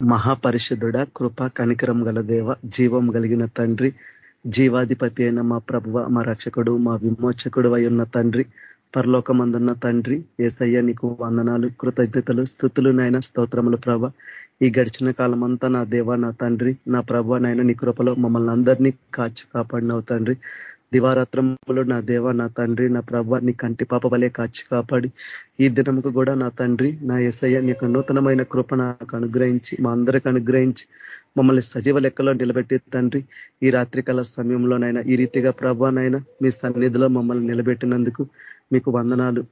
మహాపరిషుధుడ కృప కనికరం గల దేవ జీవం కలిగిన తండ్రి జీవాధిపతి అయిన మా ప్రభువ మా రక్షకుడు మా విమోచకుడు అయి ఉన్న తండ్రి పరలోకమందున్న తండ్రి ఏసయ్య నీకు వందనాలు కృతజ్ఞతలు స్థుతులు నాయన స్తోత్రములు ప్రభ. ఈ గడిచిన కాలం అంతా నా దేవ నా తండ్రి నా ప్రభ నాయన నీ కృపలో మమ్మల్ని అందరినీ కాచి కాపాడినవు తండ్రి. దివారాత్రములు నా దేవ నా తండ్రి నా ప్రభ నీ కంటి పాప వలె కాచి కాపాడి. ఈ దినముకు కూడా నా తండ్రి నా ఎస్ఐ నీకు నూతనమైన కృప నాకు అనుగ్రహించి మా అందరికి అనుగ్రహించి మమ్మల్ని సజీవ లెక్కలో నిలబెట్టి తండ్రి ఈ రాత్రికాల సమయంలోనైనా ఈ రీతిగా ప్రభానైనా మీ సన్నిధిలో మమ్మల్ని నిలబెట్టినందుకు మీకు వందనాలు.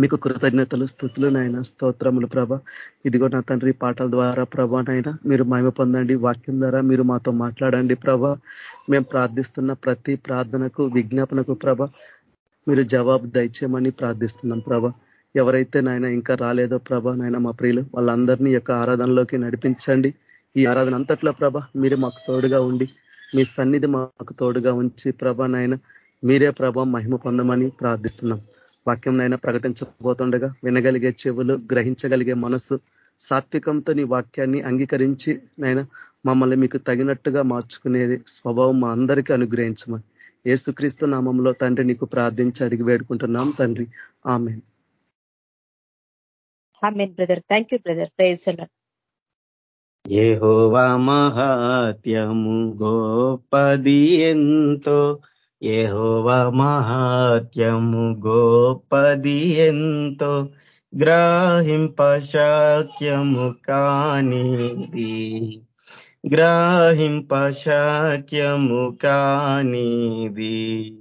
మీకు కృతజ్ఞతలు స్థుతులు నాయన స్తోత్రములు ప్రభ. ఇదిగో నా తండ్రి పాటల ద్వారా ప్రభా నాయన మీరు మహిమ పొందండి వాక్యం ద్వారా మీరు మాతో మాట్లాడండి ప్రభ. మేము ప్రార్థిస్తున్న ప్రతి ప్రార్థనకు విజ్ఞాపనకు ప్రభ మీరు జవాబు దయచేయమని ప్రార్థిస్తున్నాం ప్రభ. ఎవరైతే నాయన ఇంకా రాలేదో ప్రభ నాయన మా ప్రియులు వాళ్ళందరినీ యొక్క ఆరాధనలోకి నడిపించండి. ఈ ఆరాధన అంతట్లో ప్రభ మీరు మాకు తోడుగా ఉండి మీ సన్నిధి మాకు తోడుగా ఉంచి ప్రభ నాయన మీరే ప్రభ మహిమ పొందమని ప్రార్థిస్తున్నాం. వాక్యం నైనా ప్రకటించబోతుండగా వినగలిగే చెవులు గ్రహించగలిగే మనసు సాత్వికంతో నీ వాక్యాన్ని అంగీకరించి నైనా మమ్మల్ని మీకు తగినట్టుగా మార్చుకునేది స్వభావం మా అందరికీ అనుగ్రహించమని. ఏసుక్రీస్తు నామంలో తండ్రి నీకు ప్రార్థించి అడిగి వేడుకుంటున్నాం తండ్రి. ఆమె brother. Thank you brother. Praise Jehovah మహాత్యము గోపది ఎంతో ఏహోవ మహాత్యము గోపది ఎంతో గ్రాహింపశాక్యము కానిది. గ్రాహింపశాక్యము కానిది.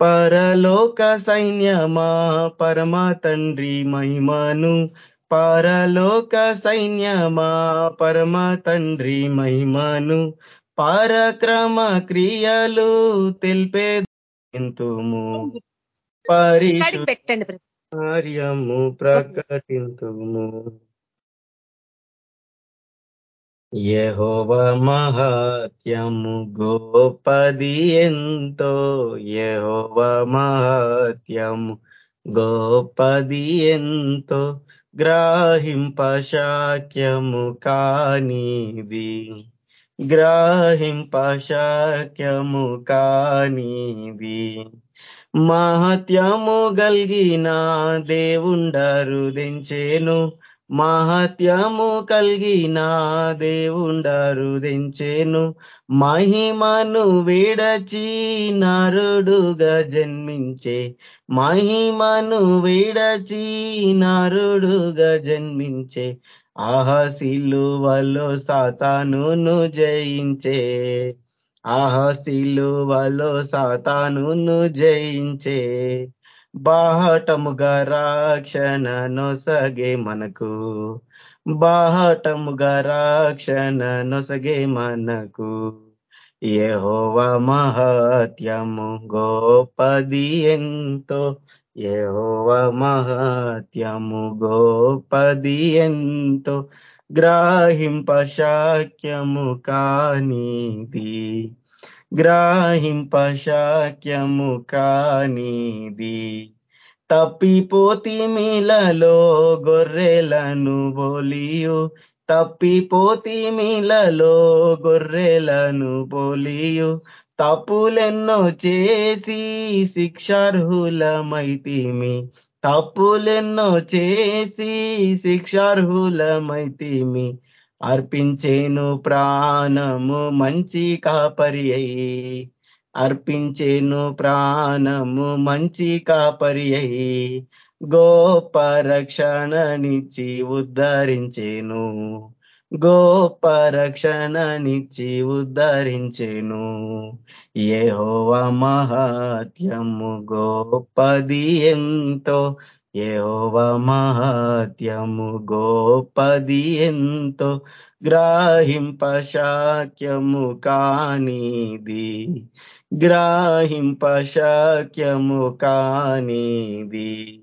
పరలోక సైన్యమా పరమ తండ్రి మహిమను. పరలోక సైన్యమా పరమ తండ్రి మహిమను. పరక్రమ క్రియలు తెలిపే ఎంతుము పరిశుద్ధము ప్రకటింతుము. యహోవ మహాత్యము గోపది ఎంతో. యహోవ మహాత్యము గోపది ఎంతో. గ్రాహింపశాక్యము కానిది. గ్రాహింపశాక్యము కానిది మహత్యము కలిగిన దేవుండరు దించేను మహత్యము కలిగిన దేవుండరు దించేను మహిమను విడచి నరుడుగా జన్మించే. మహిమను విడచి నరుడుగా జన్మించే. ఆహ సిలువలో సాతానును జయించే ఆహ సిలువలో సాతానును జయించే బాహటముగా రాక్షణ నొసగే మనకు బాహటముగా రాక్షణ నొసగే మనకు. యహోవ మహత్యము గోపది ఎంతో యహోవ మహత్యము గోపది ఎంతో గ్రాహింపశాక్యము కానిది. గ్రాహింపశాక్యము కానిది. తప్పిపోతిమిలలో గొర్రెలను బోలియు తప్పిపోతిమిలలో గొర్రెలను బోలియు తప్పులెన్నో చేసి శిక్షార్హులమైతిమి. తప్పులెన్నో చేసి శిక్షార్హులమైతిమి. అర్పించేను ప్రాణము మంచి కాపరి అయి. అర్పించేను ప్రాణము మంచి కాపరి అయి. గోప రక్షణనిచ్చి ఉద్ధరించేను. గోప రక్షణనిచ్చి ఉద్ధరించెను. ఏహోవ మహాత్యము గోపది ఎంతో. ఏహోవ మహాత్యము గోపది ఎంతో. గ్రాహింపశాక్యము కానిది. గ్రాహింపశాక్యము కానిది.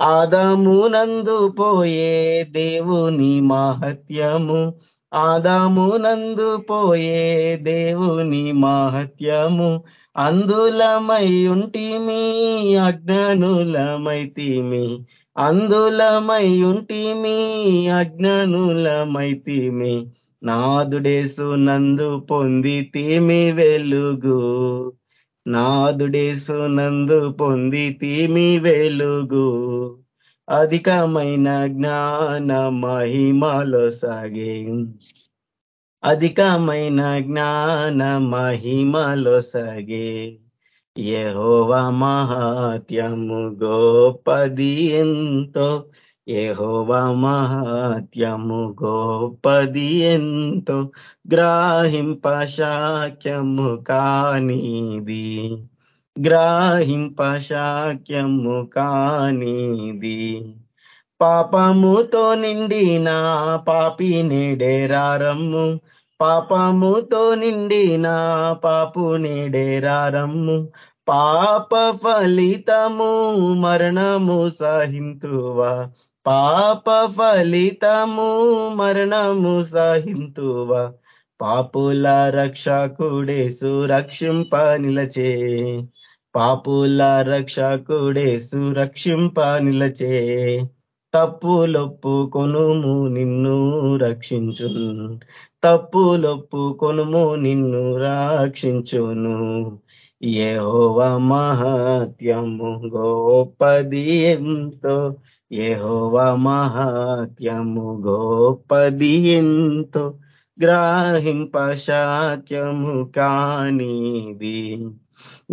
ఆదామునందు పోయే దేవుని మహత్యము. ఆదామునందు పోయే దేవుని మహత్యము. అందులమై ఉంటిమి అజ్ఞానులమైతిమి. అందులమై ఉంటిమి అజ్ఞానులమైతిమి. నాదుడేసు నందు పొందితిమి వెలుగు. నాదుడేసు నందు పొందితిమి వెలుగు. అధికమైన జ్ఞాన మహిమలో సాగే. అధికమైన జ్ఞాన మహిమలో సగే. యహోవ మహాత్యము గోపది ఎంతో. యహోవ మహాత్యము గోపది ఎంతో గ్రాహింప శాక్యము కానిది. గ్రాహింప కానిది. పాపముతో నిండిన పాపి నేడేరారమ్ము. పాపముతో నిండిన పాపు నేడేరారమ్ము. పాప ఫలితము మరణము సహింతువా. పాప ఫలితము మరణము సహింతువ. పాపుల రక్షకుడే సురక్షింప నిలచే. పాపుల రక్షకుడే సురక్షింప నిలచే. తప్పులొప్పు కొనుము నిన్ను రక్షించును. తప్పులొప్పు కొనుము నిన్ను రక్షించును. ఏహోవ మహత్యము గోపది ఎంతో. ఏహోవ మహత్యము గోపది ఎంతో గ్రాహింపశాక్యము కానీది.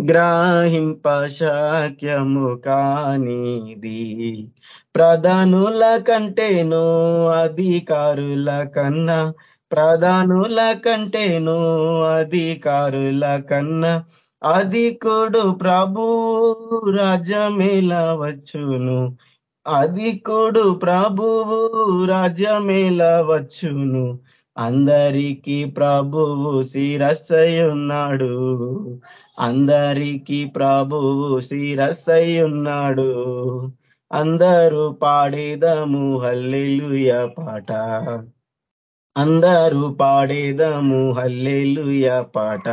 కానిది కానీది కానిది. ప్రధానుల కంటేను అధికారుల కన్నా ప్రధానుల కంటేను అధికారుల కన్నా అధికుడు ప్రభు రాజ్యమేలా వచ్చును. అధికుడు ప్రభువు రాజ్యమేలా వచ్చును. అందరికీ ప్రభువు శిరస్సయున్నాడు అందరికీ ప్రభువు శిరస్సయున్నాడు అందరూ పాడేదము హల్లెలుయ పాట. అందరూ పాడేదము హల్లెలుయ పాట.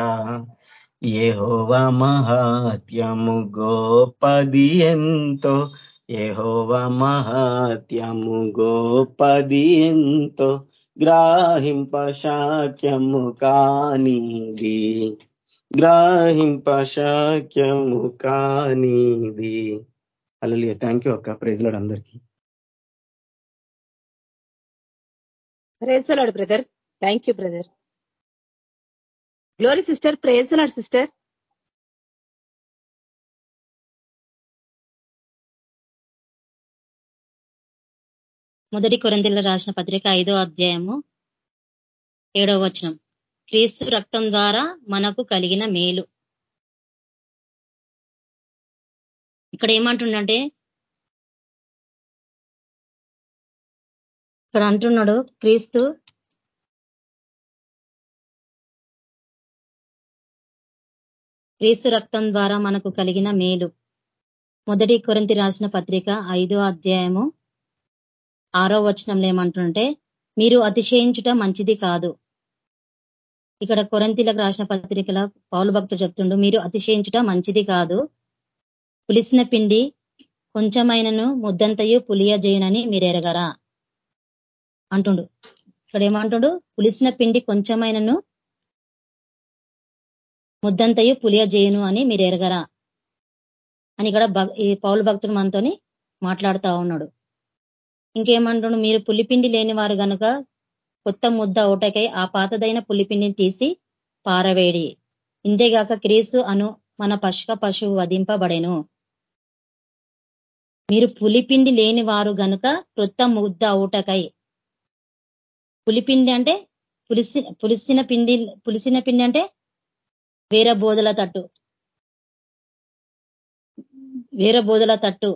ఏహోవ మహాత్యము గోపది ఎంతో. ఏహోవ మహాత్యము గోపది ఎంతో గ్రాహింప శాక్యము కానిది. గ్రాహింప శాక్యము కానిది. అల్లెలుయ థ్యాంక్ యూ అక్క ప్రైజ్లాడు అందరికీ. Praise Lord brother. Thank you brother. Glory sister. Praise Lord sister. మొదటి కొరందిలో రాసిన పత్రిక ఐదో అధ్యాయము ఏడవ వచనం. క్రీస్తు రక్తం ద్వారా మనకు కలిగిన మేలు. ఇక్కడ ఏమంటుండంటే ఇక్కడ అంటున్నాడు క్రీస్తు క్రీస్తు రక్తం ద్వారా మనకు కలిగిన మేలు. మొదటి కొరంతి రాసిన పత్రిక ఐదో అధ్యాయము ఆరో వచనంలో ఏమంటుంటే మీరు అతిశయించుట మంచిది కాదు. ఇక్కడ కొరంతిలకు రాసిన పత్రికల పౌలు భక్తుడు చెప్తుండు మీరు అతిశయించుట మంచిది కాదు. పులిసిన పిండి కొంచెమైనను ముద్దంతయు పులియజేయనని మీరెరగరా అంటుండు. ఇక్కడ ఏమంటుడు? పులిసిన పిండి కొంచెమైనను ముద్దంతయు పులియజేయును అని మీరు ఎరగరా? అని ఇక్కడ ఈ పౌలు భక్తుడు మనతోని మాట్లాడుతా ఉన్నాడు. ఇంకేమంటుండు మీరు పులిపిండి లేని వారు గనుక కొత్త ముద్ద ఒకటకై ఆ పాతదైన పులిపిండిని తీసి పారవేడి. ఇంతేగాక క్రీసు అను మన పశుక పశువు వధింపబడెను. మీరు పులిపిండి లేని వారు గనుక క్రొత్త ముద్ద ఊటకై పులిపిండి అంటే పులిసి పులిసిన పిండి పులిసిన పిండి అంటే వేరే బోధల తట్టు. వేరే బోధల తట్టు.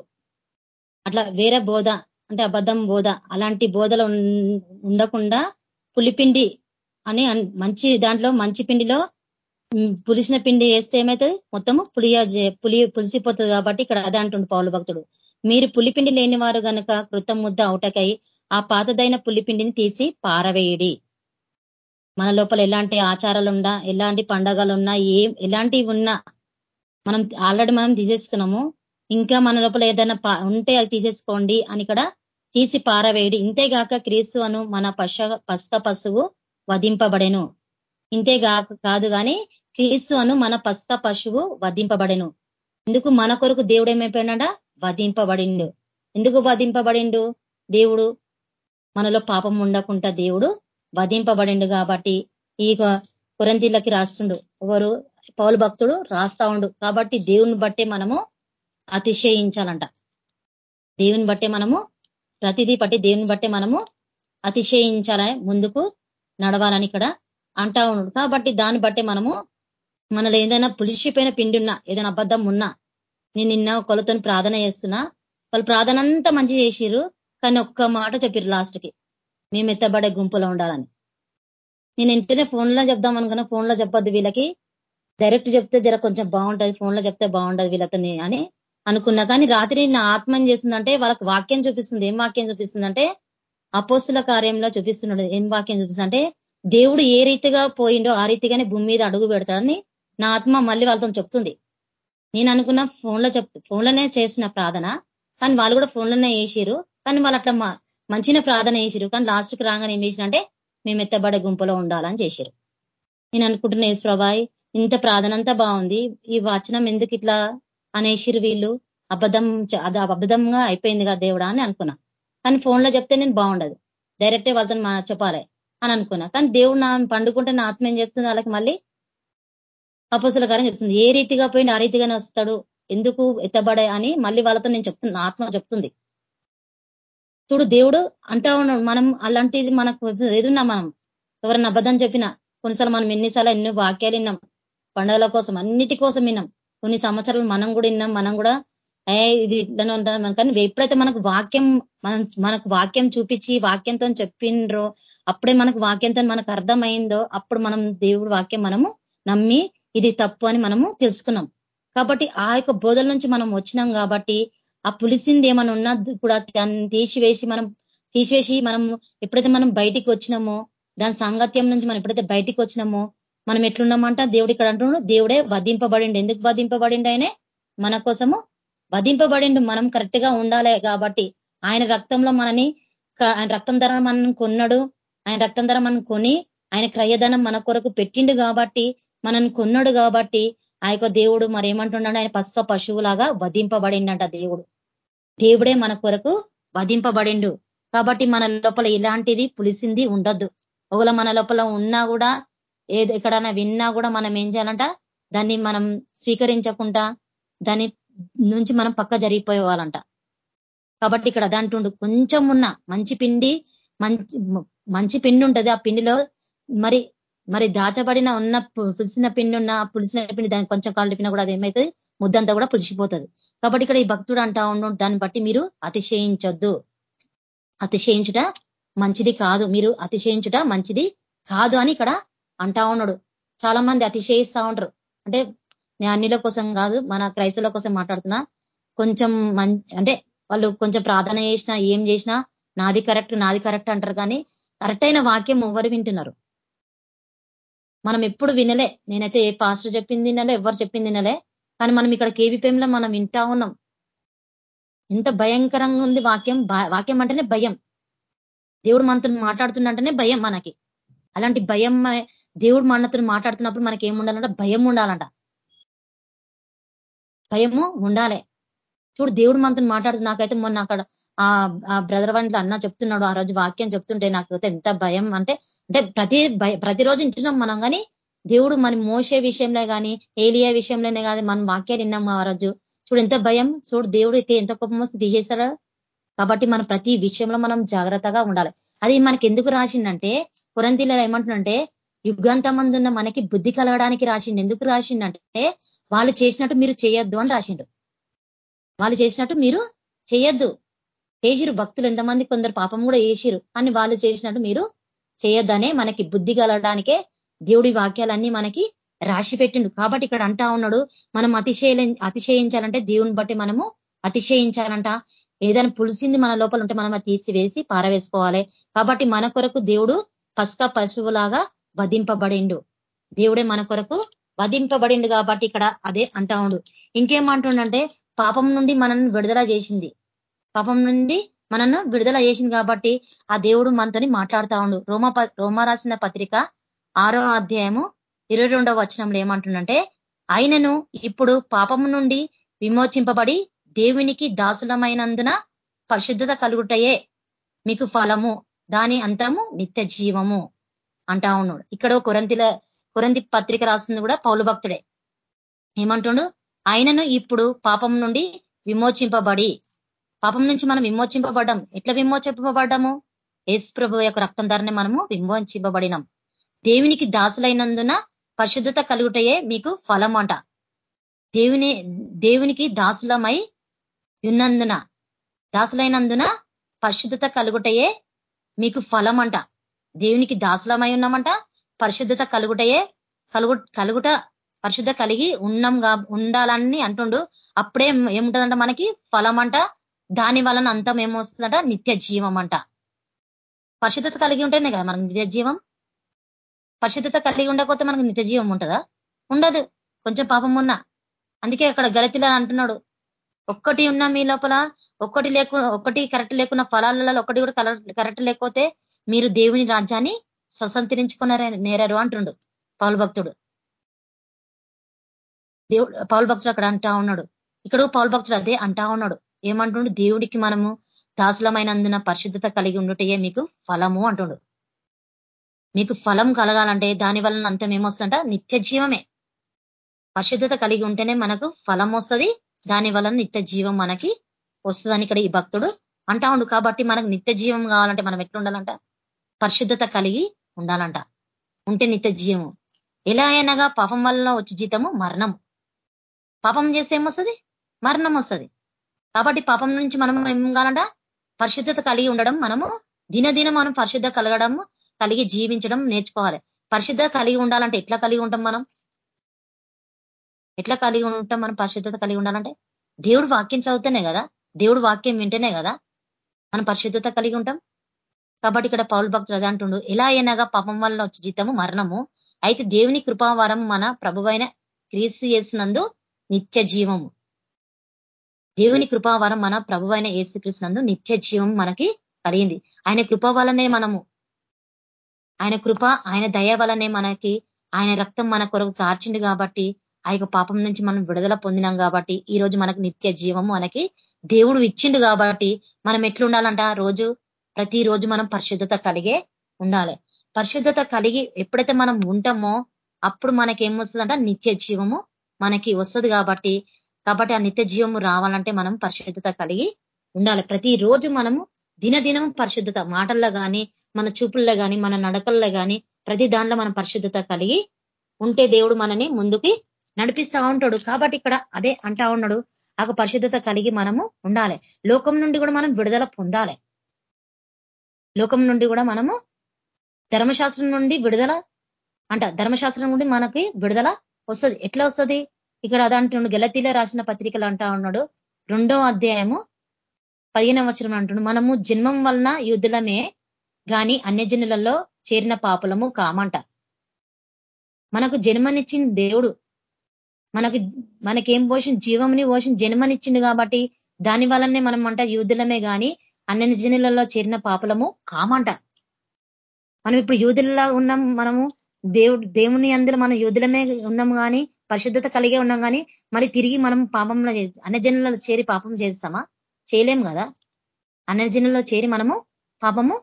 అట్లా వేరే బోధ అంటే అబద్ధం బోధ అలాంటి బోధలు ఉండకుండా పులిపిండి అని మంచి దాంట్లో మంచి పిండిలో పులిసిన పిండి వేస్తే ఏమవుతుంది మొత్తము పులియ పులి పులిసిపోతుంది కాబట్టి ఇక్కడ అదే అంటుండు పౌలు భక్తుడు. మీరు పులిపిండి లేని వారు కనుక కృత ముద్ద అవుటకై ఆ పాతదైన పులిపిండిని తీసి పారవేయడి. మన లోపల ఎలాంటి ఆచారాలు ఉన్నా ఎలాంటి పండగలు ఉన్నా ఏం ఎలాంటివి ఉన్నా మనం ఆల్రెడీ మనం తీసేసుకున్నాము. ఇంకా మన లోపల ఏదైనా ఉంటే అది తీసేసుకోండి అని ఇక్కడ తీసి పారవేయడు. ఇంతేగాక క్రీస్తు అను మన పశ పసుక పశువు వధింపబడెను. ఇంతేగాక కాదు కానీ క్రీస్తు అను మన పసుక పశువు వధింపబడెను. ఎందుకు మన కొరకు దేవుడు ఏమైపోయినాడ? వధింపబడిండు. ఎందుకు వధింపబడిండు? దేవుడు మనలో పాపం ఉండకుండా దేవుడు వధింపబడిండు కాబట్టి ఈ కురంతీలకి రాస్తుండు. ఎవరు పౌలు భక్తుడు రాస్తా ఉండు. కాబట్టి దేవుని బట్టే మనము అతిశయించాలంట. దేవుని బట్టే మనము ప్రతిదీ పట్టి దేవుని బట్టే మనము అతిశయించాలని ముందుకు నడవాలని ఇక్కడ అంటా ఉన్నాడు. కాబట్టి దాన్ని బట్టి మనము మనలో ఏదైనా పులిసిపోయిన పిండి ఉన్నా ఏదైనా అబద్ధం ఉన్నా నేను నిన్న కొలతో ప్రార్థన చేస్తున్నా వాళ్ళు ప్రార్థన అంతా మంచి చేసిరు కానీ ఒక్క మాట చెప్పారు లాస్ట్కి. మేము ఎత్తబడే గుంపులో ఉండాలని. నేను వెంటనే ఫోన్లో చెప్దాం అనుకున్నా ఫోన్లో చెప్పొద్దు వీళ్ళకి. డైరెక్ట్ చెప్తే జర కొంచెం బాగుంటుంది ఫోన్లో చెప్తే బాగుంటుంది వీళ్ళతో అని అనుకున్నా. కానీ రాత్రి నా ఆత్మ ఏం చేసిందంటే వాళ్ళకి వాక్యం చూపిస్తుంది. ఏం వాక్యం చూపిస్తుందంటే అపోస్తుల కార్యంలో చూపిస్తున్నాడు ఏం వాక్యం చూపిస్తుందంటే దేవుడు ఏ రీతిగా పోయిండో ఆ రీతిగానే భూమి మీద అడుగు పెడతాడని నా ఆత్మ మళ్ళీ వాళ్ళతో చెప్తుంది. నేను అనుకున్న ఫోన్లో చెప్ ఫోన్లోనే చేసిన ప్రార్థన. కానీ వాళ్ళు కూడా ఫోన్లోనే వేసిరు కానీ వాళ్ళు అట్లా మంచిగా ప్రార్థన చేసిరు కానీ లాస్ట్కి రాగానే ఏం చేసినంటే మేము ఎత్తబడే గుంపులో ఉండాలని చేశారు నేను అనుకుంటున్నా యేసు ప్రభాయ్ ఇంత ప్రార్థన అంతా బాగుంది. ఈ వచనం ఎందుకు ఇట్లా అనేసిరు వీళ్ళు అబద్ధం అది అబద్ధంగా అయిపోయింది కదా దేవుడా అని అనుకున్నా. కానీ ఫోన్లో చెప్తే నేను బాగుండదు. డైరెక్టే వాళ్ళతో చెప్పాలి అని అనుకున్నా. కానీ దేవుడు నా పండుకుంటే నా ఆత్మ ఏం చెప్తుంది? వాళ్ళకి మళ్ళీ అపోసల చెప్తుంది. ఏ రీతిగా పోయింది ఆ రీతిగానే వస్తాడు. ఎందుకు ఎత్తబడే అని మళ్ళీ వాళ్ళతో నేను చెప్తున్నా. ఆత్మ చెప్తుంది. చూడు దేవుడు అంటా ఉన్నాడు. మనం అలాంటిది మనకు ఏదున్నా మనం. ఎవరన్నా అబద్ధం చెప్పినా కొన్నిసార్లు మనం ఎన్నిసార్లు ఎన్నో వాక్యాలు విన్నాం. పండుగల కోసం అన్నిటి కోసం విన్నాం. కొన్ని సంవత్సరాలు మనం కూడా విన్నాం మనం కూడా ఏ ఇది ఇట్లనే ఉంటుంది కానీ ఎప్పుడైతే మనకు వాక్యం మనం మనకు వాక్యం చూపించి వాక్యంతో చెప్పిండ్రో అప్పుడే మనకు వాక్యంతో మనకు అర్థమైందో అప్పుడు మనం దేవుడు వాక్యం మనము నమ్మి ఇది తప్పు అని మనము తెలుసుకున్నాం. కాబట్టి ఆ యొక్క బోధల నుంచి మనం వచ్చినాం కాబట్టి ఆ పులిసింది ఏమైనా ఉన్నా కూడా దాన్ని తీసివేసి మనం తీసివేసి మనం ఎప్పుడైతే మనం బయటికి వచ్చినామో దాని సాంగత్యం నుంచి మనం ఎప్పుడైతే బయటికి వచ్చినామో మనం ఎట్లున్నామంట దేవుడు ఇక్కడ అంటున్నాడు దేవుడే వధింపబడిండు. ఎందుకు వధింపబడిండు ఆయనే? మన కోసము వధింపబడిండు. మనం కరెక్ట్గా ఉండాలి కాబట్టి ఆయన రక్తంలో మనని ఆయన రక్తం ధర మనం కొన్నాడు. ఆయన రక్తం ధర మనం కొని ఆయన క్రయధనం మన కొరకు పెట్టిండు కాబట్టి మనని కొన్నాడు కాబట్టి ఆ యొక్క దేవుడు మరి ఏమంటున్నాడు ఆయన పసుప పశువులాగా వధింపబడిండంట దేవుడు. దేవుడే మన కొరకు వధింపబడిండు. కాబట్టి మన లోపల ఇలాంటిది పులిసింది ఉండొద్దు. ఒకవేళ మన లోపల ఉన్నా కూడా ఏది ఎక్కడైనా విన్నా కూడా మనం ఏం చేయాలంట? దాన్ని మనం స్వీకరించకుండా దాని నుంచి మనం పక్క జరిగిపోయేవాలంట కాబట్టి ఇక్కడ అదంటుండు కొంచెం ఉన్న మంచి పిండి మంచి మంచి పిండి ఉంటుంది ఆ పిండిలో. మరి మరి దాచబడిన ఉన్న పులిసిన పిండి ఉన్న పులిసిన పిండి దానికి కొంచెం కాళ్ళు కూడా అది ఏమవుతుంది ముద్దంతా కూడా పులిసిపోతుంది. కాబట్టి ఇక్కడ ఈ భక్తుడు అంటా ఉండు దాన్ని బట్టి మీరు అతిశయించొద్దు. అతిశయించుట మంచిది కాదు. మీరు అతిశయించుట మంచిది కాదు అని ఇక్కడ అంటా ఉన్నాడు. చాలా మంది అతిశయిస్తా ఉంటారు. అంటే అన్నిల కోసం కాదు మన క్రైస్తుల కోసం మాట్లాడుతున్నా. కొంచెం అంటే వాళ్ళు కొంచెం ప్రార్థన చేసినా ఏం చేసినా నాది కరెక్ట్ నాది కరెక్ట్ అంటారు కానీ కరెక్ట్ అయిన వాక్యం ఎవరు వింటున్నారు. మనం ఎప్పుడు వినలే. నేనైతే ఏ పాస్టర్ చెప్పింది వినలే ఎవరు చెప్పింది వినలే. కానీ మనం ఇక్కడ కేబిపిఎంలో మనం వింటా ఉన్నాం. ఎంత భయంకరంగా ఉంది వాక్యం. వాక్యం అంటేనే భయం. దేవుడు మనతో మాట్లాడుతున్నట్టనే భయం మనకి. అలాంటి భయం దేవుడు మనతో మాట్లాడుతున్నప్పుడు మనకి ఏముండాలంట భయం ఉండాలంట భయము ఉండాలి. చూడు దేవుడు మనతో మాట్లాడుతు నాకైతే మొన్న అక్కడ ఆ బ్రదర్ వంట్లో అన్న చెప్తున్నాడు ఆ రోజు వాక్యం చెప్తుంటే నాకైతే ఎంత భయం అంటే అంటే ప్రతి ప్రతిరోజు ఇంటున్నాం మనం కానీ దేవుడు మన మోసే విషయంలో కానీ ఏలియా విషయంలోనే కానీ మనం వాక్యాలు విన్నాం ఆ రోజు. చూడు ఎంత భయం? చూడు దేవుడు అయితే ఎంత కోపం వస్తే తీసేస్తాడా? కాబట్టి మనం ప్రతి విషయంలో మనం జాగ్రత్తగా ఉండాలి. అది మనకి ఎందుకు రాసిందంటే పురంతిలో ఏమంటుందంటే యుగాంతమందున్న మనకి బుద్ధి కలగడానికి రాసిండు. ఎందుకు రాసిండంటే వాళ్ళు చేసినట్టు మీరు చేయొద్దు అని రాసిండు. వాళ్ళు చేసినట్టు మీరు చేయొద్దు. చేసిరు భక్తులు ఎంతమంది కొందరు పాపం కూడా చేసిరు. అని వాళ్ళు చేసినట్టు మీరు చేయొద్దనే మనకి బుద్ధి కలగడానికే దేవుడి వాక్యాలన్నీ మనకి రాసి పెట్టిండు కాబట్టి ఇక్కడ అంటా ఉన్నాడు మనం అతిశయ అతిశయించాలంటే దేవుని బట్టి మనము అతిశయించాలంట. ఏదైనా పులిసింది మన లోపల ఉంటే మనం తీసివేసి పారవేసుకోవాలి. కాబట్టి మన కొరకు దేవుడు పసుక పశువులాగా వధింపబడిండు. దేవుడే మన కొరకు వధింపబడిండు కాబట్టి ఇక్కడ అదే అంటా ఉండు. ఇంకేమంటుండంటే పాపం నుండి మనల్ని విడుదల చేసింది. పాపం నుండి మనను విడుదల చేసింది కాబట్టి ఆ దేవుడు మనతోని మాట్లాడుతా ఉండు. రోమ రోమ రాసిన పత్రిక ఆరో అధ్యాయము ఇరవై రెండవ వచనంలో ఏమంటుండంటే ఆయనను ఇప్పుడు పాపం నుండి విమోచింపబడి దేవునికి దాసులమైనందున పరిశుద్ధత కలుగుటయే మీకు ఫలము దాని అంతము నిత్య జీవము అంటా ఉన్నాడు. ఇక్కడ కొరంతిల కొరంతి పత్రిక రాస్తుంది కూడా పౌలు భక్తుడే. ఏమంటుండు? ఆయనను ఇప్పుడు పాపం నుండి విమోచింపబడి పాపం నుంచి మనం విమోచింపబడ్డం. ఎట్లా విమోచింపబడ్డాము? యేసు ప్రభు యొక్క రక్తం ధరని మనము విమోచింపబడినాం. దేవునికి దాసులైనందున పరిశుద్ధత కలుగుటయే మీకు ఫలం అంట దేవుని దేవునికి దాసులమై ఉన్నందున దాసులైనందున పరిశుద్ధత కలుగుటయే మీకు ఫలం అంట దేవునికి దాసులమై ఉన్నామంట. పరిశుద్ధత కలుగుటయే కలుగు కలుగుట పరిశుద్ధ కలిగి ఉన్నాం ఉండాలని అంటుండు. అప్పుడే ఏముంటుందంట మనకి? ఫలం అంట దాని వలన అంతం ఏమొస్తుందంట? నిత్య జీవం అంట పరిశుద్ధత కలిగి ఉంటేనే కదా మనకు నిత్య జీవం? పరిశుద్ధత కలిగి ఉండకపోతే మనకు నిత్య జీవం ఉంటుందా? ఉండదు. కొంచెం పాపం ఉన్నా. అందుకే అక్కడ గలతిలో అంటున్నాడు. ఒక్కటి ఉన్న మీ లోపల ఒక్కటి లేకు ఒకటి కరెక్ట్ లేకున్న ఫలాలలో ఒకటి కూడా కరెక్ట్ లేకపోతే మీరు దేవుని రాజ్యాన్ని స్వసంతరించుకున్నారే నేరారు అంటుండు పౌలు భక్తుడు. దేవుడు పౌలు భక్తుడు అక్కడ అంటా ఉన్నాడు. ఇక్కడ పౌలు భక్తుడు అదే అంటా ఉన్నాడు. ఏమంటుండు? దేవుడికి మనము దాసులమైనందున పరిశుద్ధత కలిగి ఉండుటయే మీకు ఫలము అంటుండు. మీకు ఫలం కలగాలంటే దాని వలన అంతం ఏమొస్తుందంట? నిత్య జీవమే. పరిశుద్ధత కలిగి ఉంటేనే మనకు ఫలం వస్తుంది దాని వలన నిత్య జీవం మనకి వస్తుందని ఇక్కడ ఈ భక్తుడు అంటా ఉండు. కాబట్టి మనకు నిత్య జీవం కావాలంటే మనం ఎట్లా ఉండాలంట? పరిశుద్ధత కలిగి ఉండాలంట. ఉంటే నిత్య జీవము. ఎలా అయినాగా పాపం వల్ల వచ్చి జీతము? మరణం పాపం చేస్తే ఏమొస్తుంది? మరణం వస్తుంది. కాబట్టి పాపం నుంచి మనం ఏం కావాలంట? పరిశుద్ధత కలిగి ఉండడం మనము దినదినం మనం పరిశుద్ధ కలగడం కలిగి జీవించడం నేర్చుకోవాలి. పరిశుద్ధ కలిగి ఉండాలంటే ఎట్లా కలిగి ఉంటాం మనం? ఎట్లా కలిగి ఉంటాం? మనం పరిశుద్ధత కలిగి ఉండాలంటే దేవుడు వాక్యం చదివితేనే కదా? దేవుడు వాక్యం వింటేనే కదా మనం పరిశుద్ధత కలిగి ఉంటాం? కాబట్టి ఇక్కడ పౌల్ భక్తులు అదే అంటుండు ఎలా అయినాగా పాపం వల్ల వచ్చి జీతము మరణము? అయితే దేవుని కృపావరం మన ప్రభువైన క్రీస్తు చేసినందు నిత్య జీవము. దేవుని కృపావరం మన ప్రభువైన యేసుక్రీస్తునందు నిత్య జీవం మనకి కలిగింది. ఆయన కృప వలనే మనము ఆయన కృప ఆయన దయ వలనే మనకి ఆయన రక్తం మన కొరకు కార్చింది కాబట్టి ఆ యొక్క పాపం నుంచి మనం విడుదల పొందినాం కాబట్టి ఈ రోజు మనకు నిత్య జీవము మనకి దేవుడు ఇచ్చిండు కాబట్టి మనం ఎట్లుండాలంట రోజు ప్రతిరోజు మనం పరిశుద్ధత కలిగే ఉండాలి. పరిశుద్ధత కలిగి ఎప్పుడైతే మనం ఉంటామో అప్పుడు మనకేమొస్తుందంట నిత్య జీవము మనకి వస్తుంది కాబట్టి కాబట్టి ఆ నిత్య జీవము రావాలంటే మనం పరిశుద్ధత కలిగి ఉండాలి. ప్రతిరోజు మనము దినదినం పరిశుద్ధత మాటల్లో కానీ మన చూపుల్లో కానీ మన నడకల్లో కానీ ప్రతి దాంట్లో మనం పరిశుద్ధత కలిగి ఉంటే దేవుడు మనని ముందుకి నడిపిస్తా ఉంటాడు. కాబట్టి ఇక్కడ అదే అంటా ఉన్నాడు. ఆ పరిశుద్ధత కలిగి మనము ఉండాలి. లోకం నుండి కూడా మనం విడుదల పొందాలి. లోకం నుండి కూడా మనము ధర్మశాస్త్రం నుండి విడుదల అంట ధర్మశాస్త్రం నుండి మనకి విడుదల వస్తుంది. ఎట్లా వస్తుంది? ఇక్కడ అదంటుండు గెలతీలో రాసిన పత్రికలు అంటా ఉన్నాడు. రెండో అధ్యాయము పదిహేనవ వచనం అంటుడు మనము జన్మం వలన యుద్ధులమే గాని అన్యజనులలో చేరిన పాపులము కామంట. మనకు జన్మనిచ్చిన దేవుడు మనకి మనకేం పోషణ జీవంని పోషణ జన్మనిచ్చిండు కాబట్టి దాని వలనే మనం అంట యూదులమే కానీ అన్ని జనులలో చేరిన పాపలము కామంట. మనం ఇప్పుడు యూదులలో ఉన్నాం మనము దేవుడు దేవుని అందులో మనం యూదులమే ఉన్నాం కానీ పరిశుద్ధత కలిగే ఉన్నాం కానీ మరి తిరిగి మనం పాపంలో అన్న జనులలో చేరి పాపం చేస్తామా? చేయలేము కదా? అన్న జనులలో చేరి మనము పాపము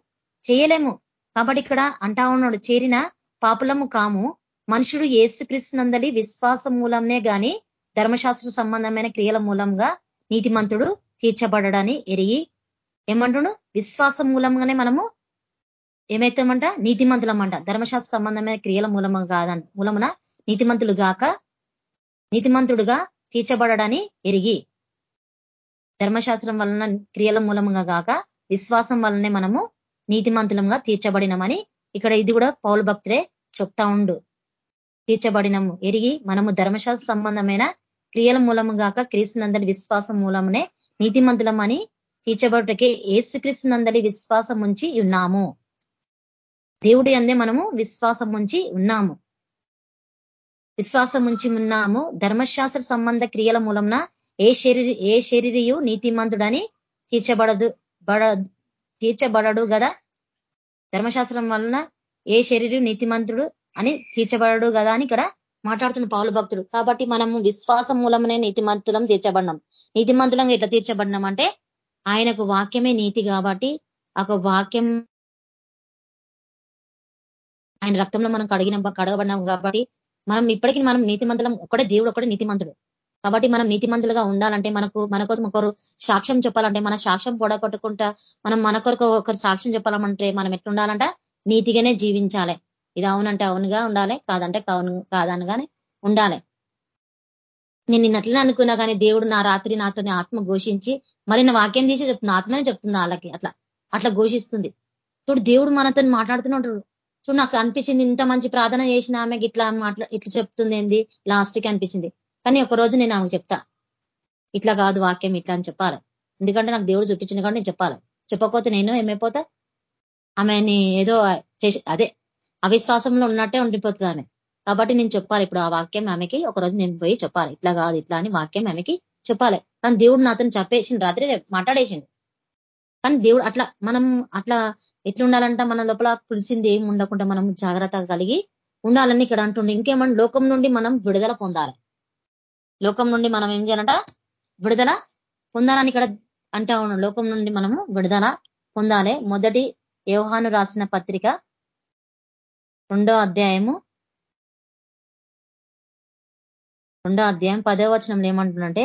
చేయలేము. కాబట్టి ఇక్కడ అంటా ఉన్నాడు చేరిన పాపులము కాము మనుషుడు ఏసుక్రీస్తునందలి విశ్వాస మూలంనే గాని ధర్మశాస్త్ర సంబంధమైన క్రియల మూలంగా నీతిమంతుడు తీర్చబడడని ఎరిగి ఏమంటుడు విశ్వాస మూలంగానే మనము ఏమైతామంట? నీతిమంతులమంట. ధర్మశాస్త్ర సంబంధమైన క్రియల మూలము కాదంట మూలమున నీతిమంతులు గాక నీతిమంతుడుగా తీర్చబడడని ఎరిగి ధర్మశాస్త్రం వలన క్రియల మూలముగా గాక విశ్వాసం వలనే మనము నీతిమంతులంగా తీర్చబడినమని ఇక్కడ ఇది కూడా పౌలు భక్తుడే చెప్తా ఉండు. తీర్చబడినము. ఎరిగి మనము ధర్మశాస్త్ర సంబంధమైన క్రియల మూలము గాక క్రీస్తునందరి విశ్వాసం మూలమునే నీతిమంతులమని తీర్చబడుటకే ఏసుక్రీస్తునందరి విశ్వాసం ఉంచి ఉన్నాము. దేవుడి అందే మనము విశ్వాసం ఉంచి ఉన్నాము. విశ్వాసం ఉంచి ఉన్నాము. ధర్మశాస్త్ర సంబంధ క్రియల మూలంన ఏ శరీర ఏ శరీరియు నీతిమంతుడని తీర్చబడదు బడ తీర్చబడడు కదా ధర్మశాస్త్రం వలన ఏ శరీరం నీతిమంతుడు అని తీర్చబడడు కదా అని ఇక్కడ మాట్లాడుతున్న పాలు భక్తుడు. కాబట్టి మనము విశ్వాసం మూలమనే నీతిమంతులం తీర్చబడినాం. నీతిమంతులంగా ఎట్లా తీర్చబడినాం అంటే ఆయనకు వాక్యమే నీతి కాబట్టి ఒక వాక్యం ఆయన రక్తంలో మనం కడిగిన కడగబడినాం కాబట్టి మనం ఇప్పటికీ మనం నీతిమంతులం ఒకటే దేవుడు ఒకటే నీతిమంతుడు. కాబట్టి మనం నీతిమంతులుగా ఉండాలంటే మనకు మన కోసం ఒకరు సాక్ష్యం చెప్పాలంటే మన సాక్ష్యం పొడగొట్టుకుంటా మనం మన కొరకు ఒకరు సాక్ష్యం చెప్పాలంటే మనం ఎట్లుండాలంట? నీతిగానే జీవించాలి. ఇది అవునంటే అవునుగా ఉండాలి కాదంటే కావును కాదనగానే ఉండాలి. నేను నిన్నట్లనే అనుకున్నా కానీ దేవుడు నా రాత్రి నాతో ఆత్మ ఘోషించి మరి నా వాక్యం తీసి చెప్తున్నా ఆత్మనే చెప్తుంది వాళ్ళకి అట్లా అట్లా ఘోషిస్తుంది. చూడు దేవుడు మనతో ఉంటాడు. చూడు నాకు అనిపించింది ఇంత మంచి ప్రార్థన చేసిన ఆమె ఇట్లా మాట్లా ఇట్లా చెప్తుంది ఏంది లాస్ట్కి అనిపించింది. కానీ ఒక రోజు నేను ఆమెకు చెప్తా ఇట్లా కాదు వాక్యం ఇట్లా అని చెప్పాలి. ఎందుకంటే నాకు దేవుడు చూపించింది కాబట్టి నేను చెప్పాలి. చెప్పకపోతే నేను ఏమైపోతా? ఆమెని ఏదో చేసి అదే అవిశ్వాసంలో ఉన్నట్టే ఉండిపోతుంది ఆమె. కాబట్టి నేను చెప్పాలి ఇప్పుడు ఆ వాక్యం ఆమెకి ఒకరోజు నేను పోయి చెప్పాలి. ఇట్లా కాదు ఇట్లా అని వాక్యం ఆమెకి చెప్పాలి. కానీ దేవుడు నాతో చెప్పేసింది రాత్రి మాట్లాడేసింది కానీ దేవుడు అట్లా మనం అట్లా ఎట్లుండాలంట మన లోపల పులిసింది ఏమి ఉండకుండా మనం జాగ్రత్త కలిగి ఉండాలని ఇక్కడ అంటుండే. ఇంకేమన్నా లోకం నుండి మనం విడుదల పొందాలి? లోకం నుండి మనం ఏం చేయాలంట? విడుదల పొందాలని ఇక్కడ అంటా లోకం నుండి మనము విడుదల పొందాలి. మొదటి వ్యవహాను రాసిన పత్రిక రెండో అధ్యాయము. రెండో అధ్యాయం పదో వచనంలో ఏమంటుందంటే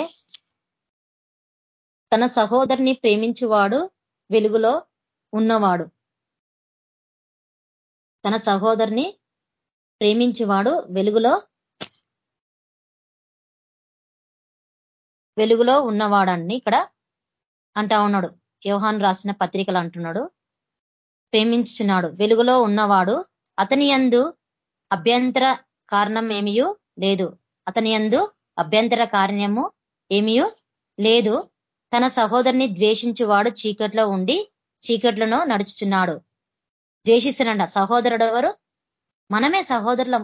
తన సహోదరిని ప్రేమించువాడు వెలుగులో ఉన్నవాడు. తన సహోదరిని ప్రేమించేవాడు వెలుగులో వెలుగులో ఉన్నవాడని ఇక్కడ అంటా ఉన్నాడు. యోహాన్ రాసిన పత్రికలు అంటున్నాడు. ప్రేమించుచున్నాడు. వెలుగులో ఉన్నవాడు అతని యందు అభ్యంతర కారణం ఏమియూ లేదు. అతని యందు అభ్యంతర కారణము ఏమియూ లేదు. తన సహోదరిని ద్వేషించువాడు చీకట్లో ఉండి చీకట్లను నడుచుచున్నాడు. ద్వేషిస్తునండ సహోదరుడు ఎవరు మనమే సహోదరులం.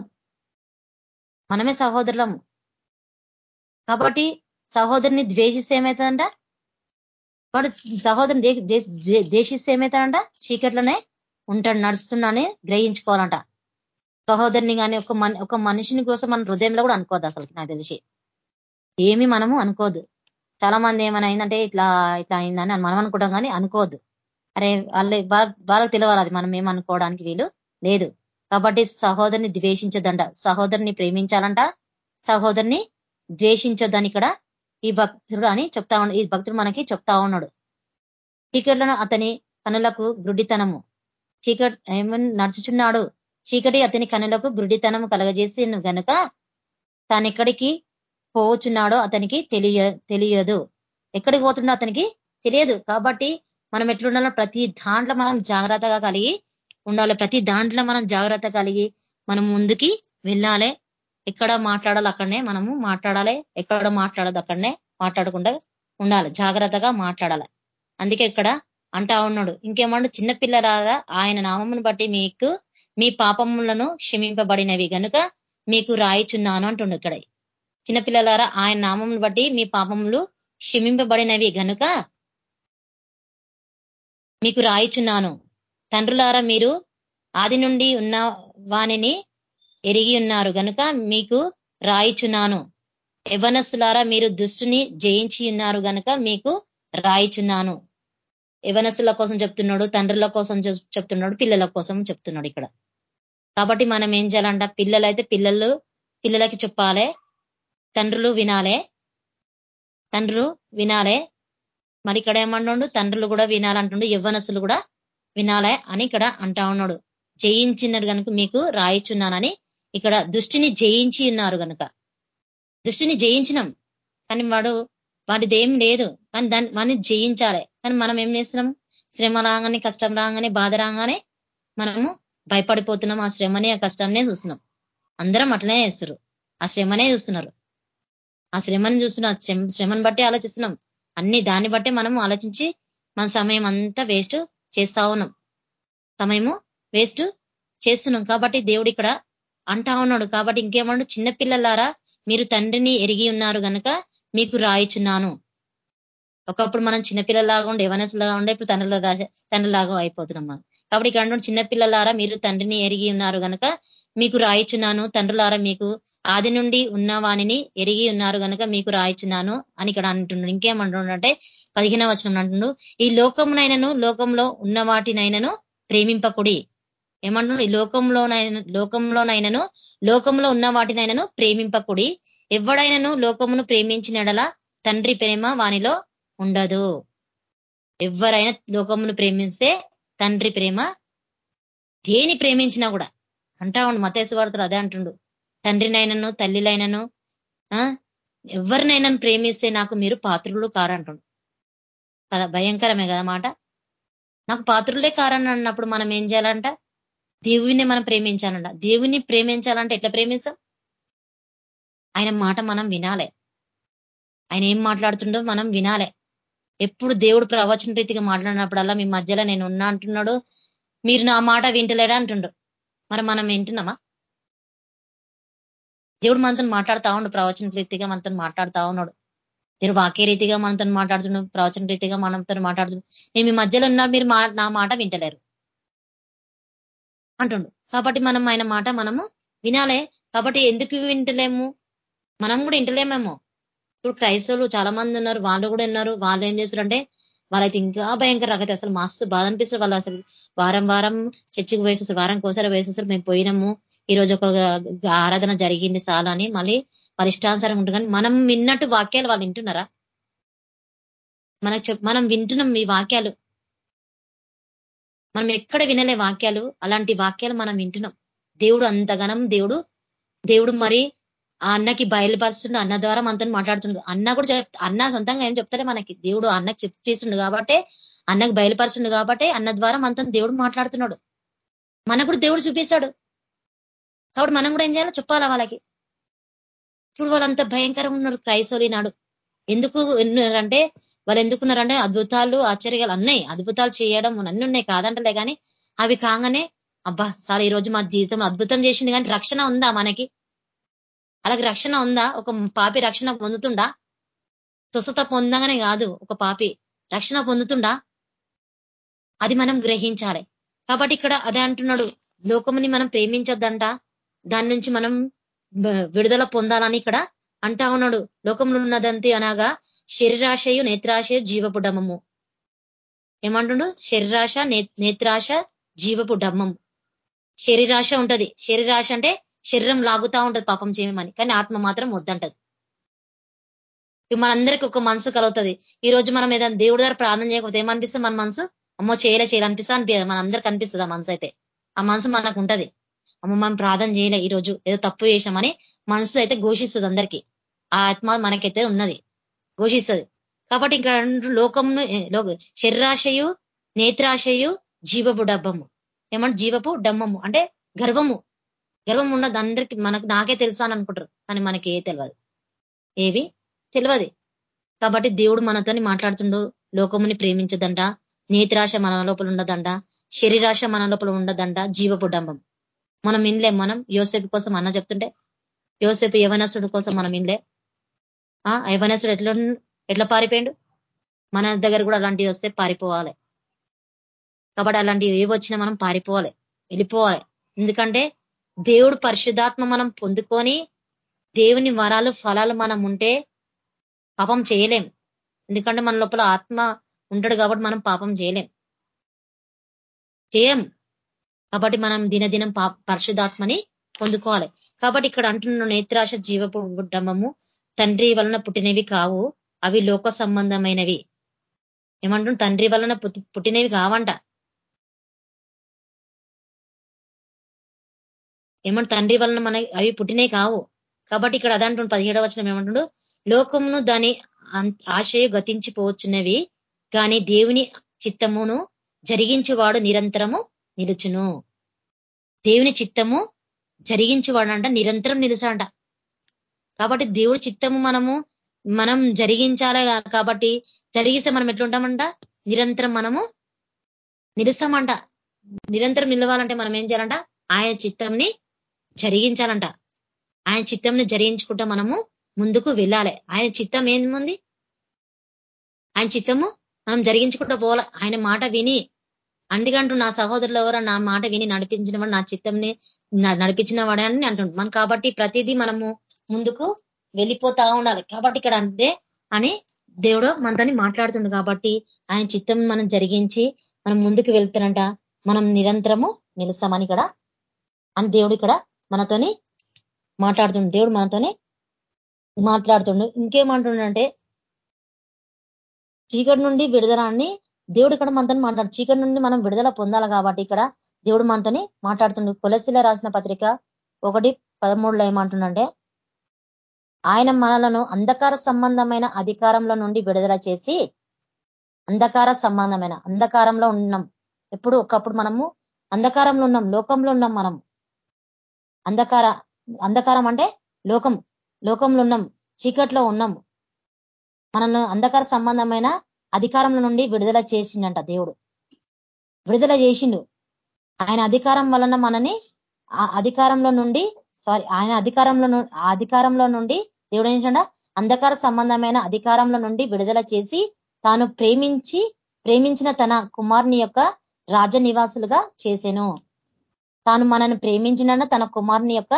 మనమే సహోదరులం. కాబట్టి సహోదరిని ద్వేషిస్తే ఏమవుతుందంట వాడు సహోదరిని ద్వేషిస్తే ఏమవుతాడంట చీకట్లోనే ఉంటాడు నడుస్తున్నానే గ్రహించుకోవాలంట. సహోదరిని కానీ ఒక ఒక మనిషిని కోసం మన హృదయంలో కూడా అనుకోదు అసలు నాకు తెలిసి. ఏమి మనము అనుకోదు. చాలా మంది ఏమైనా అయిందంటే ఇట్లా ఇట్లా అయిందని మనం అనుకుంటాం కానీ అనుకోవద్దు. అరే వాళ్ళ వాళ్ళకి తెలియాలి అది మనం ఏమనుకోవడానికి వీలు లేదు. కాబట్టి సహోదరిని ద్వేషించదంట సహోదరిని ప్రేమించాలంట. సహోదరిని ద్వేషించొద్దని ఇక్కడ ఈ భక్తుడు అని చెప్తా ఈ భక్తుడు మనకి చెప్తా ఉన్నాడు. చీకట్లను అతని కనులకు గుడ్డితనము. చీకటి ఏమని నడుచుచున్నాడు. చీకటి అతని కనులకు గురుడితనం కలగజేసి గనుక తానెక్కడికి పోవచ్చున్నాడో అతనికి తెలియ తెలియదు. ఎక్కడికి పోతుండో అతనికి తెలియదు. కాబట్టి మనం ఎట్లుండాలో ప్రతి దాంట్లో మనం జాగ్రత్తగా కలిగి ఉండాలి. ప్రతి దాంట్లో మనం జాగ్రత్త కలిగి మనం ముందుకి వెళ్ళాలి. ఎక్కడ మాట్లాడాలి అక్కడనే మనము మాట్లాడాలి. ఎక్కడ మాట్లాడదు అక్కడనే మాట్లాడకుండా ఉండాలి. జాగ్రత్తగా మాట్లాడాలి. అందుకే ఇక్కడ అంటా ఉన్నాడు. ఇంకేమన్నా చిన్నపిల్లలారా ఆయన నామమును బట్టి మీకు మీ పాపములను క్షమింపబడినవి గనుక మీకు రాయిచున్నాను అంటుండు ఇక్కడ. చిన్నపిల్లలారా ఆయన నామమును బట్టి మీ పాపములు క్షమింపబడినవి గనుక మీకు రాయిచున్నాను. తండ్రులారా మీరు ఆది నుండి ఉన్న వాణిని ఎరిగి ఉన్నారు గనుక మీకు రాయిచున్నాను. యవనస్సులారా మీరు దుష్టుని జయించి ఉన్నారు గనుక మీకు రాయిచున్నాను. యవనస్సుల కోసం చెప్తున్నాడు తండ్రుల కోసం చెప్తున్నాడు పిల్లల కోసం చెప్తున్నాడు ఇక్కడ. కాబట్టి మనం ఏం చేయాలంట పిల్లలైతే పిల్లలు పిల్లలకి చెప్పాలి తండ్రులు వినాలే తండ్రులు వినాలే మరి ఇక్కడ ఏమంటుండు తండ్రులు కూడా వినాలంటుండు యవ్వనసులు కూడా వినాలే అని ఇక్కడ అంటా ఉన్నాడు. జయించినట్టు కనుక మీకు రాయిచున్నానని ఇక్కడ దృష్టిని జయించి ఉన్నారు కనుక. దృష్టిని జయించినాం. కానీ వాడు వాటిది ఏం లేదు. కానీ దాన్ని వాడిని జయించాలి. కానీ మనం ఏం చేస్తున్నాం? శ్రమ రాగానే కష్టం రాగానే బాధ రాగానే మనము భయపడిపోతున్నాం. ఆ శ్రమని ఆ కష్టంనే చూస్తున్నాం. అందరం అట్లనే చేస్తారు ఆ శ్రమనే చూస్తున్నారు. ఆ శ్రమను చూస్తున్నాం శ్రమను బట్టి ఆలోచిస్తున్నాం. అన్ని దాన్ని బట్టే మనము ఆలోచించి మన సమయం అంతా వేస్ట్ చేస్తా ఉన్నాం. సమయము వేస్ట్ చేస్తున్నాం. కాబట్టి దేవుడు ఇక్కడ అంటా ఉన్నాడు. కాబట్టి ఇంకేమన్నాడు? చిన్నపిల్లలారా మీరు తండ్రిని ఎరిగి ఉన్నారు కనుక మీకు రాయిచున్నాను. ఒకప్పుడు మనం చిన్నపిల్లలాగా ఉండే లాగా ఉండే ఇప్పుడు తండ్రిల తండ్రిలాగా అయిపోతున్నాం మనం. కాబట్టి ఇక్కడ చిన్నపిల్లలారా మీరు తండ్రిని ఎరిగి ఉన్నారు కనుక మీకు రాయిచున్నాను. తండ్రులారా మీకు ఆది నుండి ఉన్న వాణిని ఎరిగి ఉన్నారు కనుక మీకు రాయిచున్నాను అని ఇక్కడ అంటున్నాడు ఇంకేమంటుండంటే పదిహేన వచనం అంటుండు ఈ లోకమునైనను లోకంలో ఉన్న వాటినైనను ప్రేమింపకుడి. ఏమంటున్నాడు ఈ లోకంలోనైనా లోకంలోనైనను లోకంలో ఉన్న వాటినైనను ప్రేమింపకుడి. ఎవడైనను లోకమును ప్రేమించినడల తండ్రి ప్రేమ వానిలో ఉండదు. ఎవరైనా లోకమును ప్రేమిస్తే తండ్రి ప్రేమ దేని ప్రేమించినా కూడా అంటా ఉండు మతేసు అదే అంటుండు. తండ్రినైనను తల్లిలైనను ఎవరినైనా ప్రేమిస్తే నాకు మీరు పాత్రులు కారంటుండు. కదా భయంకరమే కదా మాట? నాకు పాత్రులే కారని అన్నప్పుడు మనం ఏం చేయాలంట? దేవుని మనం ప్రేమించాలంట. దేవుని ప్రేమించాలంటే ఎట్లా ప్రేమిస్తాం? ఆయన మాట మనం వినాలే. ఆయన ఏం మాట్లాడుతుండో మనం వినాలే. ఎప్పుడు దేవుడు ప్రవచన రీతిగా మాట్లాడినప్పుడల్లా మీ మధ్యలో నేను ఉన్నా అంటున్నాడు మీరు నా మాట వింటలేడా అంటుండు. మరి మనం వింటున్నామా? దేవుడు మనతో మాట్లాడుతా ఉండు ప్రవచన రీతిగా మనతో మాట్లాడుతా ఉన్నాడు. దేవుడు వాక్య రీతిగా మనతో మాట్లాడుతున్నాడు ప్రవచన రీతిగా మనతో మాట్లాడుతున్నాడు నేను మీ మధ్యలో ఉన్నా మీరు నా మాట వింటలేరు. అంటుండు. కాబట్టి మనం ఆయన మాట మనము వినాలే. కాబట్టి ఎందుకు వింటలేము? మనం కూడా ఇంటలేమేమో ఇప్పుడు క్రైస్తవులు చాలా మంది ఉన్నారు వాళ్ళు కూడా ఉన్నారు. వాళ్ళు ఏం చేస్తారంటే వాళ్ళైతే ఇంకా భయంకర రకత అసలు మస్తు బాధ అనిపిస్తారు వాళ్ళు అసలు వారం వారం చర్చికి వేసేస్తారు వారం కోసారి వేసేస్తారు మేము పోయినాము. ఈ రోజు ఒక ఆరాధన జరిగింది చాలా అని మళ్ళీ వాళ్ళ ఇష్టానుసారం ఉంటుంది. కానీ మనం విన్నట్టు వాక్యాలు వాళ్ళు వింటున్నారా? మనకు మనం వింటున్నాం ఈ వాక్యాలు. మనం ఎక్కడ వినలే వాక్యాలు. అలాంటి వాక్యాలు మనం వింటున్నాం. దేవుడు అంతగనం దేవుడు దేవుడు మరి ఆ అన్నకి బయలుపరుస్తుండు అన్న ద్వారా మనతో మాట్లాడుతుండు. అన్న కూడా అన్న సొంతంగా ఏం చెప్తారే మనకి. దేవుడు అన్నకి చెప్పేస్తుండు కాబట్టి అన్నకి బయలుపరుస్తుండు కాబట్టి అన్న ద్వారా మనతో దేవుడు మాట్లాడుతున్నాడు. మనకు కూడా దేవుడు చూపిస్తాడు. కాబట్టి మనం కూడా ఏం చేయాలో చెప్పాలా వాళ్ళకి? ఇప్పుడు వాళ్ళంత భయంకరంగా ఉన్నారు క్రైస్తవులు నాడు ఎందుకు అంటే వాళ్ళు ఎందుకున్నారంటే అద్భుతాలు ఆశ్చర్యాలు అన్నాయి అద్భుతాలు చేయడం అన్ని ఉన్నాయి కాదంటలే కానీ అవి కాగానే అబ్బా సార్ ఈ రోజు మా జీవితం అద్భుతం చేసింది కానీ రక్షణ ఉందా మనకి? అలాగే రక్షణ ఉందా? ఒక పాపి రక్షణ పొందుతుండా స్వస్థత పొందగానే కాదు ఒక పాపి రక్షణ పొందుతుండా అది మనం గ్రహించాలి. కాబట్టి ఇక్కడ అదే అంటున్నాడు లోకముని మనం ప్రేమించొద్దంట. దాని నుంచి మనం విడుదల పొందాలని ఇక్కడ అంటా ఉన్నాడు. లోకంలో ఉన్నదంతి అనగా శరీరాశయు నేత్రాశయు జీవపు డమము ఏమంటుండు? శరీరాశ నేత్రాశ జీవపు డమ్మము శరీరాశ ఉంటది. శరీరాశ అంటే శరీరం లాగుతా ఉంటది పాపం చేయమని. కానీ ఆత్మ మాత్రం వద్దంటది. మనందరికీ ఒక మనసు కలుగుతుంది. ఈ రోజు మనం ఏదైనా దేవుడి దగ్గర ప్రార్థన చేయకపోతే ఏమనిపిస్తుంది మన మనసు? అమ్మో చేయలే చేయాలనిపిస్తా అనిపించదు మన అందరికి అనిపిస్తుంది ఆ మనసు అయితే. ఆ మనసు మనకు ఉంటది. అమ్మ మనం ప్రార్థన చేయలే ఈ రోజు. ఏదో తప్పు చేసామని మనసు అయితే ఘోషిస్తుంది అందరికీ. ఆ ఆత్మ మనకైతే ఉన్నది. ఘోషిస్తుంది. కాబట్టి ఇంకా లోకంను శరీరాశయు నేత్రాశయు జీవపు డబ్బము. ఏమంటే జీవపు డమ్మము. అంటే గర్వము. గర్వం ఉన్నది అందరికీ మనకు నాకే తెలుసా అని అనుకుంటారు కానీ మనకి ఏ తెలియదు ఏవి? తెలియదు కాబట్టి దేవుడు మనతోని మాట్లాడుతుండు లోకముని ప్రేమించదంట నేతిరాశ మన లోపల ఉండదంట శరీరాశ మన లోపల ఉండదంట జీవపు డంబం మనం ఇన్లే మనం యోసేపు కోసం అన్న చెప్తుంటే యోసేపు యవనసుడు కోసం మనం ఇన్లే ఆ యవనసుడు ఎట్లా ఎట్లా పారిపోయిండు? మన దగ్గర కూడా అలాంటివి వస్తే పారిపోవాలి. కాబట్టి అలాంటివి ఏవి వచ్చినా మనం పారిపోవాలి వెళ్ళిపోవాలి. ఎందుకంటే దేవుడు పరిశుద్ధాత్మ మనం పొందుకొని దేవుని వరాలు ఫలాలు మనం ఉంటే పాపం చేయలేం. ఎందుకంటే మన లోపల ఆత్మ ఉంటాడు కాబట్టి మనం పాపం చేయలేం. చేయం కాబట్టి మనం దినదినం పరిశుధాత్మని పొందుకోవాలి. కాబట్టి ఇక్కడ అంటున్న నేత్రాశ జీవపు డమ్మము తండ్రి వలన పుట్టినవి కావు అవి లోక సంబంధమైనవి. ఏమంటున్న తండ్రి వలన పుట్టినవి కావంట. ఏమంటే తండ్రి వలన మన అవి పుట్టినే కావు. కాబట్టి ఇక్కడ అదంటుండు పదిహేడవ వచనం ఏమంటుడు? లోకమును దాని ఆశయ గతించిపోవచ్చున్నవి కానీ దేవుని చిత్తమును జరిగించేవాడు నిరంతరము నిలుచును. దేవుని చిత్తము జరిగించేవాడంట నిరంతరం నిలుసాడంట కాబట్టి దేవుడి చిత్తము మనము మనం జరిగించాలి కాబట్టి జరిగిస్తే మనం ఎట్లుంటామంట? నిరంతరం మనము నిలుస్తామంట. నిరంతరం నిలవాలంటే మనం ఏం చేయాలంట? ఆయన చిత్తంని జరిగించాలంట. ఆయన చిత్తంని జరిగించుకుంటా మనము ముందుకు వెళ్ళాలి. ఆయన చిత్తం ఏముంది? ఆయన చిత్తము మనం జరిగించుకుంటూ పోవాలి. ఆయన మాట విని అందుకంటూ నా సహోదరులు ఎవరో నా మాట విని నడిపించిన వాడు నా చిత్తంని నడిపించిన వాడే అని అంటుండు. మనం కాబట్టి ప్రతిదీ మనము ముందుకు వెళ్ళిపోతా ఉండాలి. కాబట్టి ఇక్కడ అంతే అని దేవుడు మనతోని మాట్లాడుతుండు కాబట్టి ఆయన చిత్తం మనం జరిగించి మనం ముందుకు వెళ్తానంట మనం నిరంతరము నిలుస్తామని ఇక్కడ అని దేవుడు ఇక్కడ మనతోని మాట్లాడుతుండు. దేవుడు మనతోని మాట్లాడుతుండు. ఇంకేమంటుండంటే చీకటి నుండి విడుదలని దేవుడు ఇక్కడ మనతో మాట్లాడు చీకటి నుండి మనం విడుదల పొందాలి కాబట్టి ఇక్కడ దేవుడు మనతోని మాట్లాడుతుండు. కొలసిల రాసిన పత్రిక ఒకటి పదమూడులో ఏమంటుండంటే ఆయన మనలను అంధకార సంబంధమైన అధికారంలో నుండి విడుదల చేసి అంధకార సంబంధమైన అంధకారంలో ఉన్నాం. ఎప్పుడు ఒకప్పుడు మనము అంధకారంలో ఉన్నాం లోకంలో ఉన్నాం మనం. అంధకార అంధకారం అంటే లోకం లోకంలో ఉన్నాం చీకట్లో ఉన్నాం. మనల్ని అంధకార సంబంధమైన అధికారంలో నుండి విడుదల చేసిండంట దేవుడు. విడుదల చేసిండు. ఆయన అధికారం వలన మనని ఆ అధికారంలో నుండి సారీ ఆయన అధికారంలో అధికారంలో నుండి దేవుడు ఏంటంట అంధకార సంబంధమైన అధికారంలో నుండి విడుదల చేసి తాను ప్రేమించి ప్రేమించిన తన కుమార్ని యొక్క రాజ నివాసులుగా చేసెను. తాను మనల్ని ప్రేమించిన తన కుమారుని యొక్క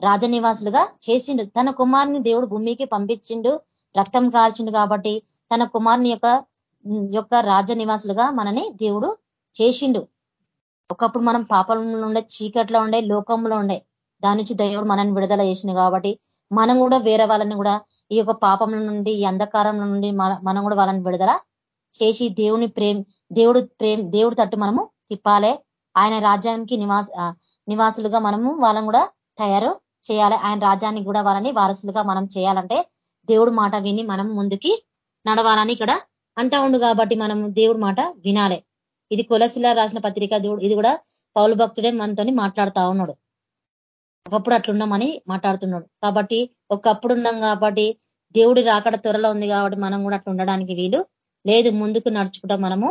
రాజనివాసులుగా చేసిండు. తన కుమార్ని దేవుడు భూమికి పంపించిండు రక్తం కార్చిండు కాబట్టి తన కుమారుని యొక్క యొక్క రాజనివాసులుగా మనని దేవుడు చేసిండు. ఒకప్పుడు మనం పాపంలో ఉండే చీకట్లో ఉండే లోకంలో ఉండే దాని నుంచి దేవుడు మనని విడుదల చేసిండు కాబట్టి మనం కూడా వేరే వాళ్ళని కూడా ఈ యొక్క పాపం నుండి ఈ అంధకారంలో నుండి మనం కూడా వాళ్ళని విడుదల చేసి దేవుని ప్రేమ దేవుడు ప్రేమ దేవుడు తట్టు మనము తిప్పాలే. ఆయన రాజ్యానికి నివాస నివాసులుగా మనము వాళ్ళని కూడా తయారు చేయాలి. ఆయన రాజ్యానికి కూడా వాళ్ళని వారసులుగా మనం చేయాలంటే దేవుడు మాట విని మనం ముందుకి నడవాలని ఇక్కడ అంటా ఉండు కాబట్టి మనం దేవుడు మాట వినాలి. ఇది కులశిల రాసిన పత్రిక దేవుడు ఇది కూడా పౌలు భక్తుడే మనతోని మాట్లాడుతా ఉన్నాడు. ఒకప్పుడు అట్లున్నామని మాట్లాడుతున్నాడు. కాబట్టి ఒకప్పుడు ఉన్నాం కాబట్టి దేవుడి రాకడ త్వరలో ఉంది కాబట్టి మనం కూడా అట్లా ఉండడానికి వీలు లేదు. ముందుకు నడుచుకుంటా మనము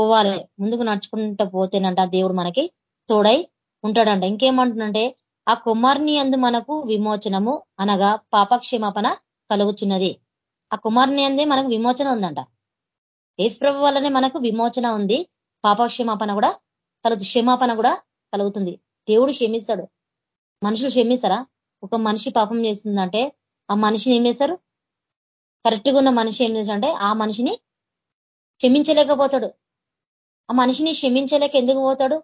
పోవాలి. ముందుకు నడుచుకుంటూ పోతేనంట దేవుడు మనకి తోడై ఉంటాడంట. ఇంకేమంటుందంటే ఆ కుమార్ని అందు మనకు విమోచనము అనగా పాపక్షేమాపణ కలుగుతున్నది ఆ కుమార్ని అందే మనకు విమోచన ఉందంట. ఏసుప్రభు వల్లనే మనకు విమోచన ఉంది. పాపక్షేమాపణ కూడా కలుగు క్షమాపణ కూడా కలుగుతుంది. దేవుడు క్షమిస్తాడు. మనుషులు క్షమిస్తారా? ఒక మనిషి పాపం చేస్తుందంటే ఆ మనిషిని ఏం చేశారు కరెక్ట్గా ఉన్న మనిషి ఏం చేస్తాడంటే ఆ మనిషిని క్షమించలేకపోతాడు. ఆ మనిషిని క్షమించలేక ఎందుకు పోతాడు?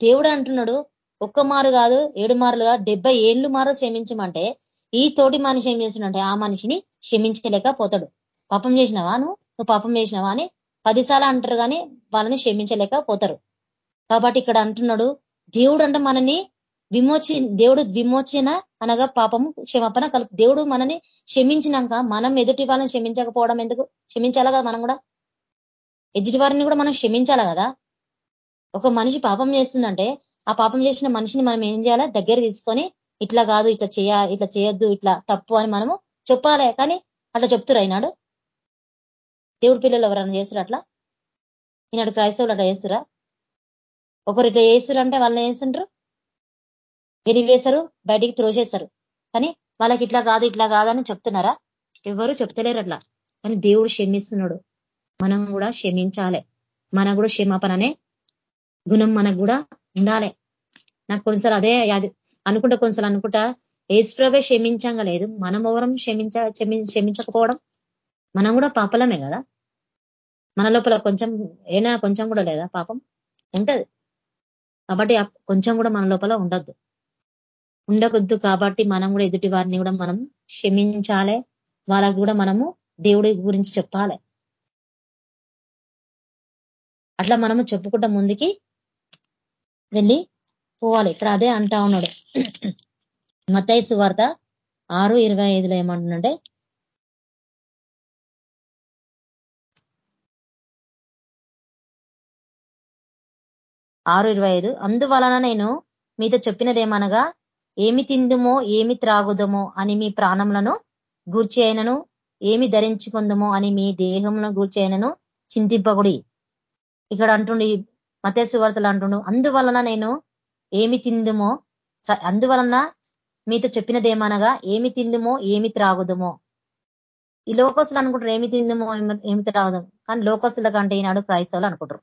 దేవుడు అంటున్నాడు ఒక్క మారు కాదు ఏడు మారులుగా డెబ్బై ఏళ్ళు మారు క్షమించమంటే ఈ తోటి మనిషి ఏం చేస్తుందంటే ఆ మనిషిని క్షమించలేకపోతాడు పాపం చేసినావా నువ్వు? నువ్వు పాపం చేసినావా అని పదిసార్లు అంటారు కానీ వాళ్ళని క్షమించలేకపోతారు కాబట్టి ఇక్కడ అంటున్నాడు దేవుడు అంటే మనని విమోచి దేవుడు విమోచన అనగా పాపము క్షమాపణ కలు దేవుడు మనని క్షమించినాక మనం ఎదుటి వాళ్ళని క్షమించకపోవడం ఎందుకు? క్షమించాలా కదా మనం కూడా? ఎదుటి వారిని కూడా మనం క్షమించాలా కదా? ఒక మనిషి పాపం చేస్తుందంటే ఆ పాపం చేసిన మనిషిని మనం ఏం చేయాలి? దగ్గర తీసుకొని ఇట్లా కాదు ఇట్లా చేయ ఇట్లా చేయొద్దు ఇట్లా తప్పు అని మనము చెప్పాలి. కానీ అట్లా చెప్తురు అయినాడు. దేవుడి పిల్లలు ఎవరైనా చేస్తారు అట్లా? ఈనాడు క్రైస్తవులు అట్లా చేస్తురా ఒకరు ఇట్లా చేస్తురు అంటే వాళ్ళని చేస్తుంటారు వెలివేశారు బయటికి త్రోసేస్తారు కానీ వాళ్ళకి ఇట్లా కాదు ఇట్లా కాదని చెప్తున్నారా? ఎవరు చెప్తలేరు అట్లా. కానీ దేవుడు క్షమిస్తున్నాడు. మనం కూడా క్షమించాలి. మనకు కూడా క్షమాపణ అనే గుణం మనకు కూడా ఉండాలి. నాకు కొన్నిసార్లు అదే అది అనుకుంటా కొన్నిసార్లు అనుకుంటా. ఏసుప్రభే క్షమించంగా లేదు. మనం ఎవరం క్షమించ క్షమించకపోవడం మనం కూడా పాపలమే కదా. మన లోపల కొంచెం ఏనా కొంచెం కూడా లేదా పాపం? ఉంటది. కాబట్టి కొంచెం కూడా మన లోపల ఉండొద్దు. ఉండకొద్దు కాబట్టి మనం కూడా ఎదుటి వారిని కూడా మనం క్షమించాలి. వాళ్ళకి కూడా మనము దేవుడి గురించి చెప్పాలి. అట్లా మనము చెప్పుకుంటా ముందుకి వెళ్ళి పోవాలి. ఇక్కడ అదే అంటా ఉన్నాడు. మతైసు వార్త ఆరు ఇరవై ఐదులో ఏమంటుందంటే ఆరు ఇరవై ఐదు అందువలన నేను మీతో చెప్పినదేమనగా ఏమి తిందుమో ఏమి త్రాగుదమో అని మీ ప్రాణములను గూర్చి అయినను ఏమి ధరించుకుందమో అని మీ దేహమును గూర్చి అయినను చింతింపకుడి ఇక్కడ అంటుండి మతేసు వార్తలు అంటుండు అందువలన నేను ఏమి తిందుమో అందువలన మీతో చెప్పినదేమనగా ఏమి తిందుమో ఏమి త్రాగుదమో. ఈ లోకస్తులు అనుకుంటారు ఏమి తిందుమో ఏమి త్రాగుదాం కానీ లోకస్తుల కంటే ఈనాడు క్రైస్తవులు అనుకుంటారు.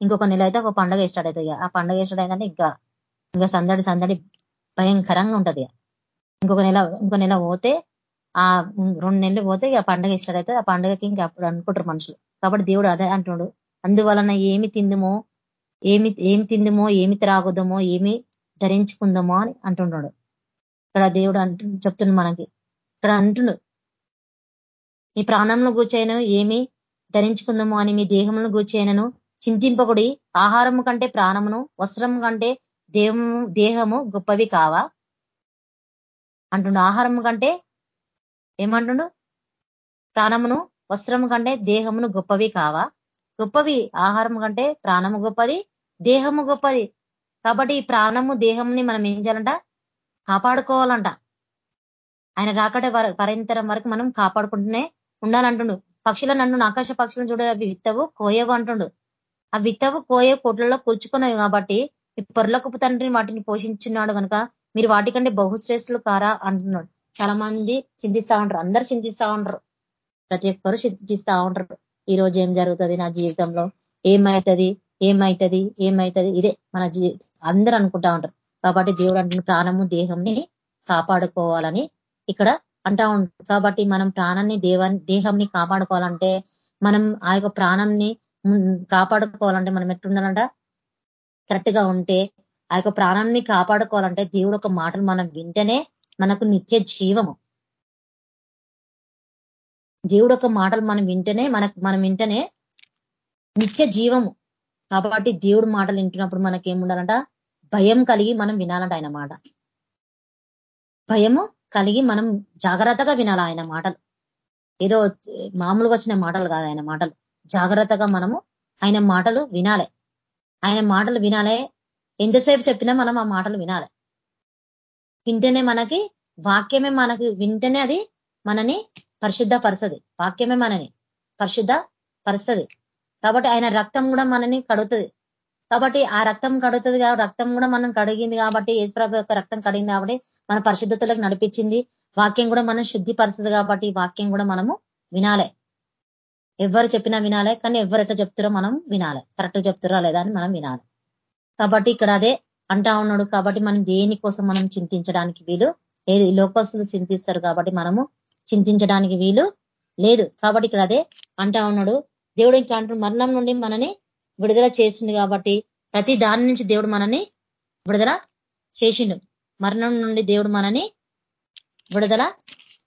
ఇంకొక నెల అయితే ఒక పండగ స్టార్ట్ అవుతుంది ఆ పండగ స్టార్ట్ అయిందంటే ఇంకా ఇంకా సందడి సందడి భయంకరంగా ఉంటది ఇంకొక నెల ఇంకో నెల పోతే ఆ రెండు నెలలు పోతే ఇక పండగ స్టార్ట్ అవుతుంది. ఆ పండగకి ఇంకా అప్పుడు అనుకుంటారు మనుషులు. కాబట్టి దేవుడు అదే అంటున్నాడు అందువలన ఏమి తిందుమో ఏమి ఏమి తిందుమో ఏమి త్రాగుదమో ఏమి ధరించుకుందామో అని అంటున్నాడు ఇక్కడ దేవుడు అంటు చెప్తున్నాడు మనకి. ఇక్కడ అంటుండు మీ ప్రాణంలో కూర్చైన ఏమి ధరించుకుందామో అని మీ దేహంలో కూర్చైనను చింతింపకుడి ఆహారము కంటే ప్రాణమును వస్త్రం కంటే దేహము దేహము గొప్పవి కావా? అంటుండు. ఆహారం కంటే ఏమంటుండు? ప్రాణమును వస్త్రము కంటే దేహమును గొప్పవి కావా? గొప్పవి. ఆహారం కంటే ప్రాణము గొప్పది దేహము గొప్పది. కాబట్టి ఈ ప్రాణము దేహంని మనం ఏం చేయాలంట? కాపాడుకోవాలంట. ఆయన రాకటే పరంతరం వరకు మనం కాపాడుకుంటూనే ఉండాలంటుండు. పక్షులను అంటుండు ఆకాశ పక్షులను చూడ అవి విత్తవు కోయవు అంటుండు. ఆ విత్తవు కోయవు కోట్లలో కూర్చుకున్నవి కాబట్టి ఈ పొరలకపు తండ్రిని వాటిని పోషించున్నాడు కనుక మీరు వాటికంటే బహుశ్రేష్ఠులు కారా అంటున్నాడు. చాలా మంది చింతిస్తా ఉంటారు. అందరు చింతిస్తా ఉంటారు. ప్రతి ఒక్కరు చింతిస్తా ఉంటారు. ఈ రోజు ఏం జరుగుతుంది నా జీవితంలో? ఏమవుతుంది ఏమవుతుంది ఏమవుతుంది ఇదే మన జీ అందరూ అనుకుంటా ఉంటారు. కాబట్టి దేవుడు అంటున్న ప్రాణము దేహంని కాపాడుకోవాలని ఇక్కడ అంటా ఉంటారు కాబట్టి మనం ప్రాణాన్ని దేవాన్ని దేహంని కాపాడుకోవాలంటే మనం ఆ యొక్క ప్రాణంని కాపాడుకోవాలంటే మనం ఎట్టుండాలంట కరెక్ట్గా ఉంటే ఆ యొక్క ప్రాణాన్ని కాపాడుకోవాలంటే దేవుడు ఒక మాటలు మనం వింటేనే మనకు నిత్య జీవము. దేవుడు ఒక మాటలు మనం వింటనే మనకు మనం వింటనే నిత్య జీవము. కాబట్టి దేవుడు మాటలు వింటున్నప్పుడు మనకి ఏముండాలంట భయం కలిగి మనం వినాలంట ఆయన మాట. భయము కలిగి మనం జాగ్రత్తగా వినాలి ఆయన మాటలు. ఏదో మామూలుగా వచ్చిన మాటలు కాదు ఆయన మాటలు. జాగ్రత్తగా మనము ఆయన మాటలు వినాలి. ఆయన మాటలు వినాలే. ఎంతసేపు చెప్పినా మనం ఆ మాటలు వినాలి. వింటేనే మనకి వాక్యమే మనకి వింటేనే అది మనని పరిశుద్ధ పరసది వాక్యమే మనని. పరిశుద్ధ పరుస్తుంది కాబట్టి ఆయన రక్తం కూడా మనని కడుగుతుంది. కాబట్టి ఆ రక్తం కడుగుతుంది కాబట్టి రక్తం కూడా మనం కడిగింది కాబట్టి ఏసుప్రభు యొక్క రక్తం కడిగింది కాబట్టి మన పరిశుద్ధతలకు నడిపించింది. వాక్యం కూడా మనం శుద్ధిపరుస్తుంది కాబట్టి వాక్యం కూడా మనము వినాలే. ఎవరు చెప్పినా వినాలే కానీ ఎవరు ఎట్లా చెప్తారో మనం వినాలి. కరెక్ట్ చెప్తారో లేదా అని మనం వినాలి. కాబట్టి ఇక్కడ అదే అంటా ఉన్నాడు కాబట్టి మనం దేనికోసం మనం చింతించడానికి వీలు లేదు. లోకస్తులు చింతిస్తారు కాబట్టి మనము చింతించడానికి వీలు లేదు. కాబట్టి ఇక్కడ అదే అంటా ఉన్నాడు. దేవుడు ఇంకా మరణం నుండి మనని విడుదల చేసిండు కాబట్టి ప్రతి దాని నుంచి దేవుడు మనని విడుదల చేసిండు. మరణం నుండి దేవుడు మనని విడుదల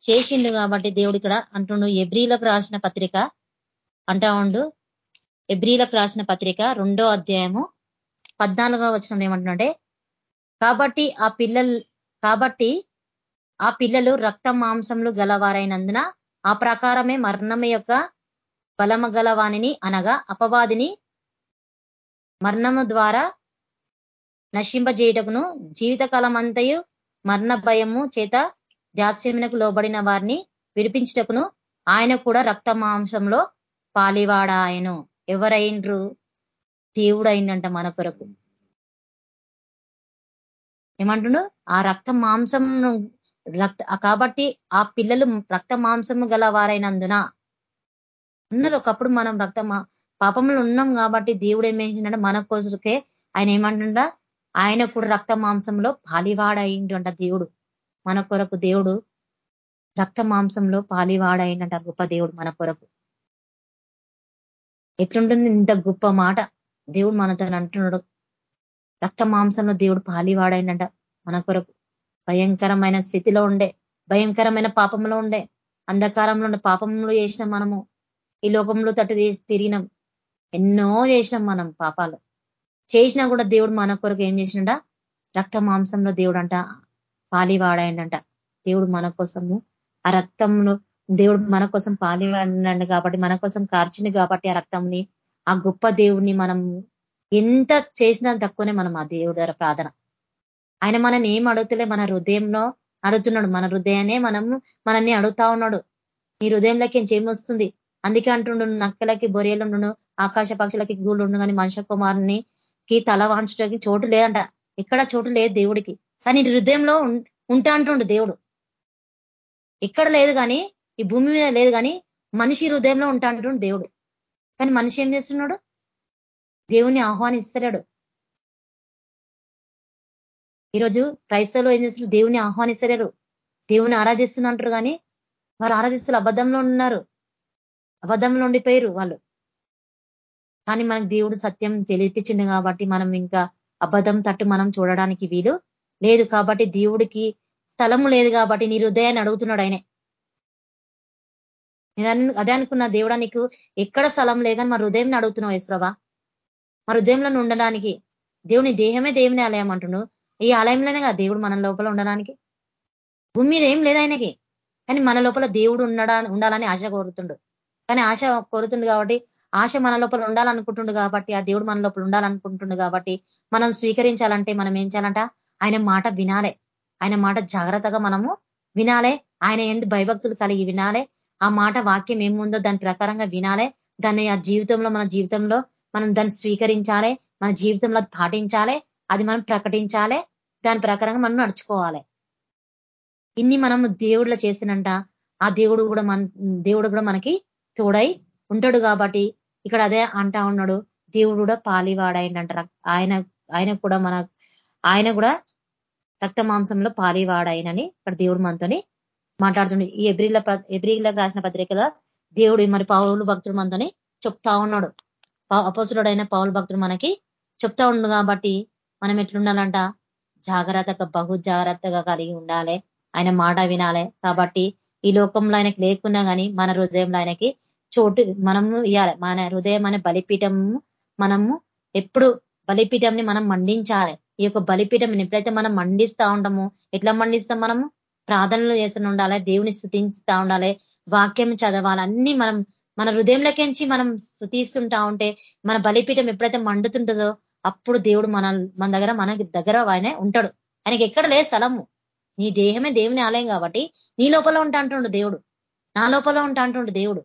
చేసిండు కాబట్టి దేవుడు ఇక్కడ అంటుండు ఎబ్రిలకు రాసిన పత్రిక అంటా ఉండు. ఎబ్రిలకు రాసిన పత్రిక రెండో అధ్యాయము పద్నాలుగో వచ్చిన ఏమంటుండే కాబట్టి ఆ పిల్లలు కాబట్టి ఆ పిల్లలు రక్త మాంసములు గలవారైనందున ఆ ప్రకారమే మరణం యొక్క బలమ గలవాణిని అనగా అపవాదిని మరణము ద్వారా నశింపజేయటకును జీవితకాలం అంతయు మరణ భయము చేత జాస్యమునకు లోబడిన వారిని విడిపించటకును ఆయన కూడా రక్త మాంసంలో పాలివాడ ఆయన ఎవరైండ్రు? దేవుడైండంట మన కొరకు. ఏమంటుండు ఆ రక్త మాంసం కాబట్టి ఆ పిల్లలు రక్త మాంసం గల వారైనందున ఉన్నారు. ఒకప్పుడు మనం రక్త పాపంలో ఉన్నాం కాబట్టి దేవుడు ఏం చేసిండే మన కోసరికే ఆయన ఏమంటుండ ఆయన కూడా రక్త మాంసంలో పాలివాడైండంట దేవుడు. మన కొరకు దేవుడు రక్త మాంసంలో పాలివాడైండంట గొప్ప దేవుడు మన కొరకు. ఎట్లుంటుంది ఇంత గొప్ప మాట? దేవుడు మనతో అంటున్నాడు రక్త మాంసంలో దేవుడు పాలివాడైండంట మన కొరకు. భయంకరమైన స్థితిలో ఉండే భయంకరమైన పాపంలో ఉండే అంధకారంలో ఉండే పాపంలో చేసిన మనము ఈ లోకంలో తట్టు తిరిగినాం. ఎన్నో చేసినాం మనం పాపాలు. చేసినా కూడా దేవుడు మన కొరకు ఏం చేసినట రక్త మాంసంలో దేవుడు అంట పాలివాడాయండంట దేవుడు మన కోసము ఆ రక్తంలో దేవుడు మన కోసం పాలివాడినండి కాబట్టి మన కోసం కార్చింది కాబట్టి ఆ రక్తంని ఆ గొప్ప దేవుడిని మనం ఎంత చేసినా తక్కువనే మనం ఆ దేవుడి ద్వారా ప్రార్థన. ఆయన మనని ఏం అడుగుతలే మన హృదయంలో అడుగుతున్నాడు. మన హృదయాన్ని మనము మనల్ని అడుగుతా ఉన్నాడు. నీ హృదయంలోకి ఏమొస్తుంది అందుకే అంటుండు నక్కలకి బొరియలుండును ఆకాశ పక్షులకి గూళ్ళుండు కానీ మనుష కుమారుని కి తల వాంచడానికి చోటు లేదంట. ఎక్కడ చోటు లేదు దేవుడికి. కానీ హృదయంలో ఉంటా అంటుండు దేవుడు. ఇక్కడ లేదు కానీ ఈ భూమి మీద లేదు కానీ మనిషి హృదయంలో ఉంటా అంటుండు దేవుడు. కానీ మనిషి ఏం చేస్తున్నాడు? దేవుని ఆహ్వానిస్తాడు ఈరోజు క్రైస్తవులు ఏం చేస్తున్నారు? దేవుని ఆహ్వానిస్తలేరు. దేవుని ఆరాధిస్తున్నట్టు కానీ వారు ఆరాధిస్తులు అబద్ధంలో ఉన్నారు. అబద్ధంలో ఉండిపోయారు వాళ్ళు. కానీ మనకు దేవుడు సత్యం తెలిపించింది కాబట్టి మనం ఇంకా అబద్ధం తట్టు మనం చూడడానికి వీలు లేదు కాబట్టి దేవుడికి స్థలము లేదు కాబట్టి నీ హృదయాన్ని అడుగుతున్నాడు ఆయనే. అదే అనుకున్న దేవుడా నీకు ఎక్కడ స్థలం లేదని మా హృదయం అడుగుతున్నావు యశ్వ్రభ మా హృదయంలో ఉండడానికి. దేవుని దేహమే దేవుని ఆలయం అంటున్నాడు. ఈ ఆలయంలోనే కదా దేవుడు మన లోపల ఉండడానికి? భూమి మీద ఏం లేదు ఆయనకి. కానీ మన లోపల దేవుడు ఉండడా ఉండాలని ఆశ కోరుతుండు. కానీ ఆశ కోరుతుండు కాబట్టి ఆశ మన లోపల ఉండాలనుకుంటుండు కాబట్టి ఆ దేవుడు మన లోపల ఉండాలనుకుంటుండు కాబట్టి మనం స్వీకరించాలంటే మనం ఏం చేయాలంట? ఆయన మాట వినాలే. ఆయన మాట జాగ్రత్తగా మనము వినాలే. ఆయన ఎందు భయభక్తులు కలిగి వినాలే. ఆ మాట వాక్యం ఏముందో దాని ప్రకారంగా వినాలే. దాన్ని ఆ జీవితంలో మన జీవితంలో మనం దాన్ని స్వీకరించాలి. మన జీవితంలో పాటించాలి. అది మనం ప్రకటించాలి దాని ప్రకారంగా మనం నడుచుకోవాలి. ఇన్ని మనం దేవుడిలో చేసినంట ఆ దేవుడు కూడా మన దేవుడు కూడా మనకి తోడై ఉంటాడు కాబట్టి ఇక్కడ అదే అంటా ఉన్నాడు దేవుడు కూడా పాలివాడాయంట ఆయన ఆయన కూడా మన ఆయన కూడా రక్త మాంసంలో పాలివాడైనని ఇక్కడ దేవుడు మనతోని మాట్లాడుతుండే. ఈ ఎబ్రిల ఎబ్రిలకు రాసిన పత్రికలో దేవుడు మరి పావులు భక్తుడు మనతోని చెప్తా ఉన్నాడు. అపోసుడైన పావులు భక్తుడు మనకి చెప్తా ఉండు కాబట్టి మనం ఎట్లుండాలంట? జాగ్రత్తగా బహు జాగ్రత్తగా కలిగి ఉండాలి. ఆయన మాట వినాలి. కాబట్టి ఈ లోకంలో ఆయనకి లేకున్నా కానీ మన హృదయంలో ఆయనకి చోటు మనము ఇవ్వాలి మన హృదయం అనే బలిపీఠము మనము ఎప్పుడు బలిపీఠంని మనం మండించాలి. ఈ యొక్క బలిపీఠం ఎప్పుడైతే మనం మండిస్తా ఉంటామో ఎట్లా మండిస్తాం మనము? ప్రార్థనలు చేస్తూ ఉండాలి దేవుని స్థుతిస్తా ఉండాలి వాక్యం చదవాలి. అన్ని మనం మన హృదయంలోకించి మనం స్థుతిస్తుంటా ఉంటే మన బలిపీఠం ఎప్పుడైతే మండుతుంటుందో అప్పుడు దేవుడు మన మన దగ్గర మనకి దగ్గర ఆయన ఉంటాడు. ఆయనకి ఎక్కడ లేదు స్థలము. నీ దేహమే దేవుని ఆలయం కాబట్టి నీ లోపల ఉంటా అంటుండు దేవుడు. నా లోపల ఉంటా అంటుండు దేవుడు.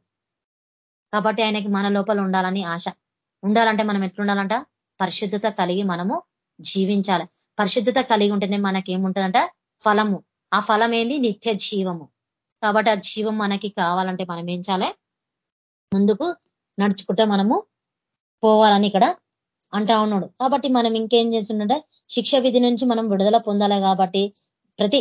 కాబట్టి ఆయనకి మన లోపల ఉండాలని ఆశ. ఉండాలంటే మనం ఎట్లుండాలంట? పరిశుద్ధత కలిగి మనము జీవించాలి. పరిశుద్ధత కలిగి ఉంటేనే మనకేముంటుందంట? ఫలము. ఆ ఫలం ఏంది నిత్య జీవము. కాబట్టి ఆ జీవం మనకి కావాలంటే మనం ఏం చాలే ముందుకు నడుచుకుంటే మనము పోవాలని ఇక్కడ అంటా ఉన్నాడు. కాబట్టి మనం ఇంకేం చేస్తుండే శిక్ష విధి నుంచి మనం విడుదల పొందాలి కాబట్టి ప్రతి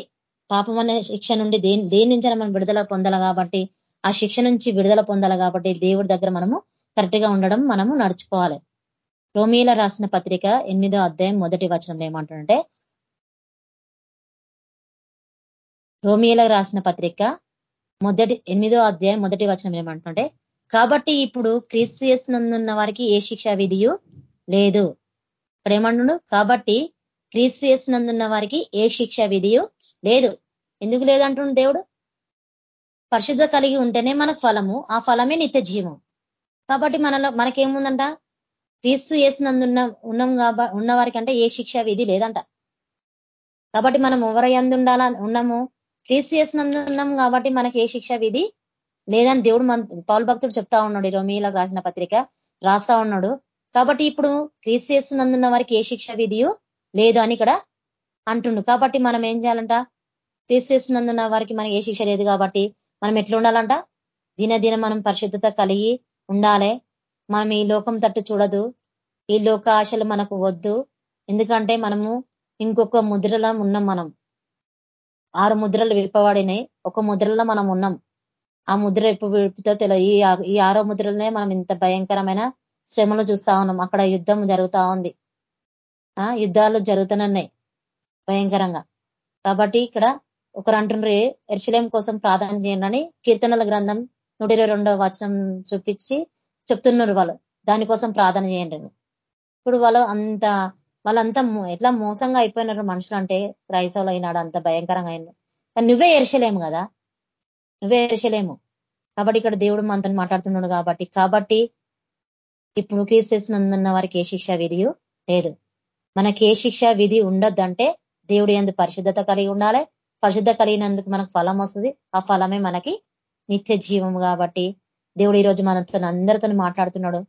పాపం అనే శిక్ష నుండి దేని దేని నుంచి మనం విడుదల పొందాలి కాబట్టి ఆ శిక్ష నుంచి విడుదల పొందాలి కాబట్టి దేవుడి దగ్గర మనము కరెక్ట్గా ఉండడం మనము నడుచుకోవాలి. రోమీల రాసిన పత్రిక ఎనిమిదో అధ్యాయం మొదటి వచనంలో ఏమంటుంటే రోమియోల రాసిన పత్రిక మొదటి ఎనిమిదో అధ్యాయం మొదటి వచనం ఏమంటుంటే కాబట్టి ఇప్పుడు క్రీస్తు చేసినందున్న వారికి ఏ శిక్ష విధియు లేదు. ఇక్కడ ఏమంటున్నాడు కాబట్టి క్రీస్తు చేసినందున్న వారికి ఏ శిక్ష విధియు లేదు. ఎందుకు లేదంటుండు దేవుడు? పరిశుద్ధ కలిగి ఉంటేనే మన ఫలము ఆ ఫలమే నిత్య జీవం. కాబట్టి మనలో మనకేముందంట? క్రీస్తు చేసినందున్న ఉన్నాం కాబట్టి ఉన్న వారికి అంటే ఏ శిక్ష విధి లేదంట. కాబట్టి మనం ఎవరి ఎందు ఉండాలా? ఉన్నాము. క్రీస్తు చేసినందు ఉన్నాం కాబట్టి మనకి ఏ శిక్ష విధి లేదని దేవుడు మన పౌల్ భక్తుడు చెప్తా ఉన్నాడు. ఈ రోమిలకు రాసిన పత్రిక రాస్తా ఉన్నాడు. కాబట్టి ఇప్పుడు క్రీస్తు చేస్తున్నందున్న వారికి ఏ శిక్ష విధియు లేదు అని ఇక్కడ అంటుండు. కాబట్టి మనం ఏం చేయాలంట? క్రీస్తు చేస్తున్నందున్న వారికి మనకి ఏ శిక్ష లేదు కాబట్టి మనం ఎట్లా ఉండాలంట? దినదిన మనం పరిశుద్ధత కలిగి ఉండాలి. మనం ఈ లోకం తట్టు చూడదు. ఈ లోక ఆశలు మనకు వద్దు. ఎందుకంటే మనము ఇంకొక ముద్రలో ఉన్నాం మనం. ఆరు ముద్రలు విప్పబడినాయి ఒక ముద్రలో మనం ఉన్నాం. ఆ ముద్ర ఎప్పుడు విడుపుతో తెలియదు ఈ ఆరో ముద్రలనే మనం ఇంత భయంకరమైన శ్రమలు చూస్తా ఉన్నాం. అక్కడ యుద్ధం జరుగుతా ఉంది. ఆ యుద్ధాలు జరుగుతున్నాయి భయంకరంగా. కాబట్టి ఇక్కడ ఒకరు అంటున్నారు ఎర్శలేం కోసం ప్రార్థన చేయండి కీర్తనల గ్రంథం నూట వచనం చూపించి చెప్తున్నారు వాళ్ళు. దానికోసం ప్రార్థన చేయండి ఇప్పుడు వాళ్ళు అంత వాళ్ళంతా ఎట్లా మోసంగా అయిపోయినారు మనుషులు అంటే క్రైస్తవులు అయినాడు అంత భయంకరంగా అయినాడు కానీ నువ్వే ఎరచలేము కదా. నువ్వే ఎరచలేము కాబట్టి ఇక్కడ దేవుడు మనతో మాట్లాడుతున్నాడు కాబట్టి కాబట్టి ఇప్పుడు క్రీస్తున్న వారికి ఏ శిక్ష విధియు? లేదు. మనకి ఏ శిక్ష విధి ఉండొద్దంటే దేవుడు ఎందు పరిశుద్ధత కలిగి ఉండాలి. పరిశుద్ధ కలిగినందుకు మనకు ఫలం వస్తుంది. ఆ ఫలమే మనకి నిత్య జీవం కాబట్టి దేవుడు ఈరోజు మనతో అందరితో మాట్లాడుతున్నాడు.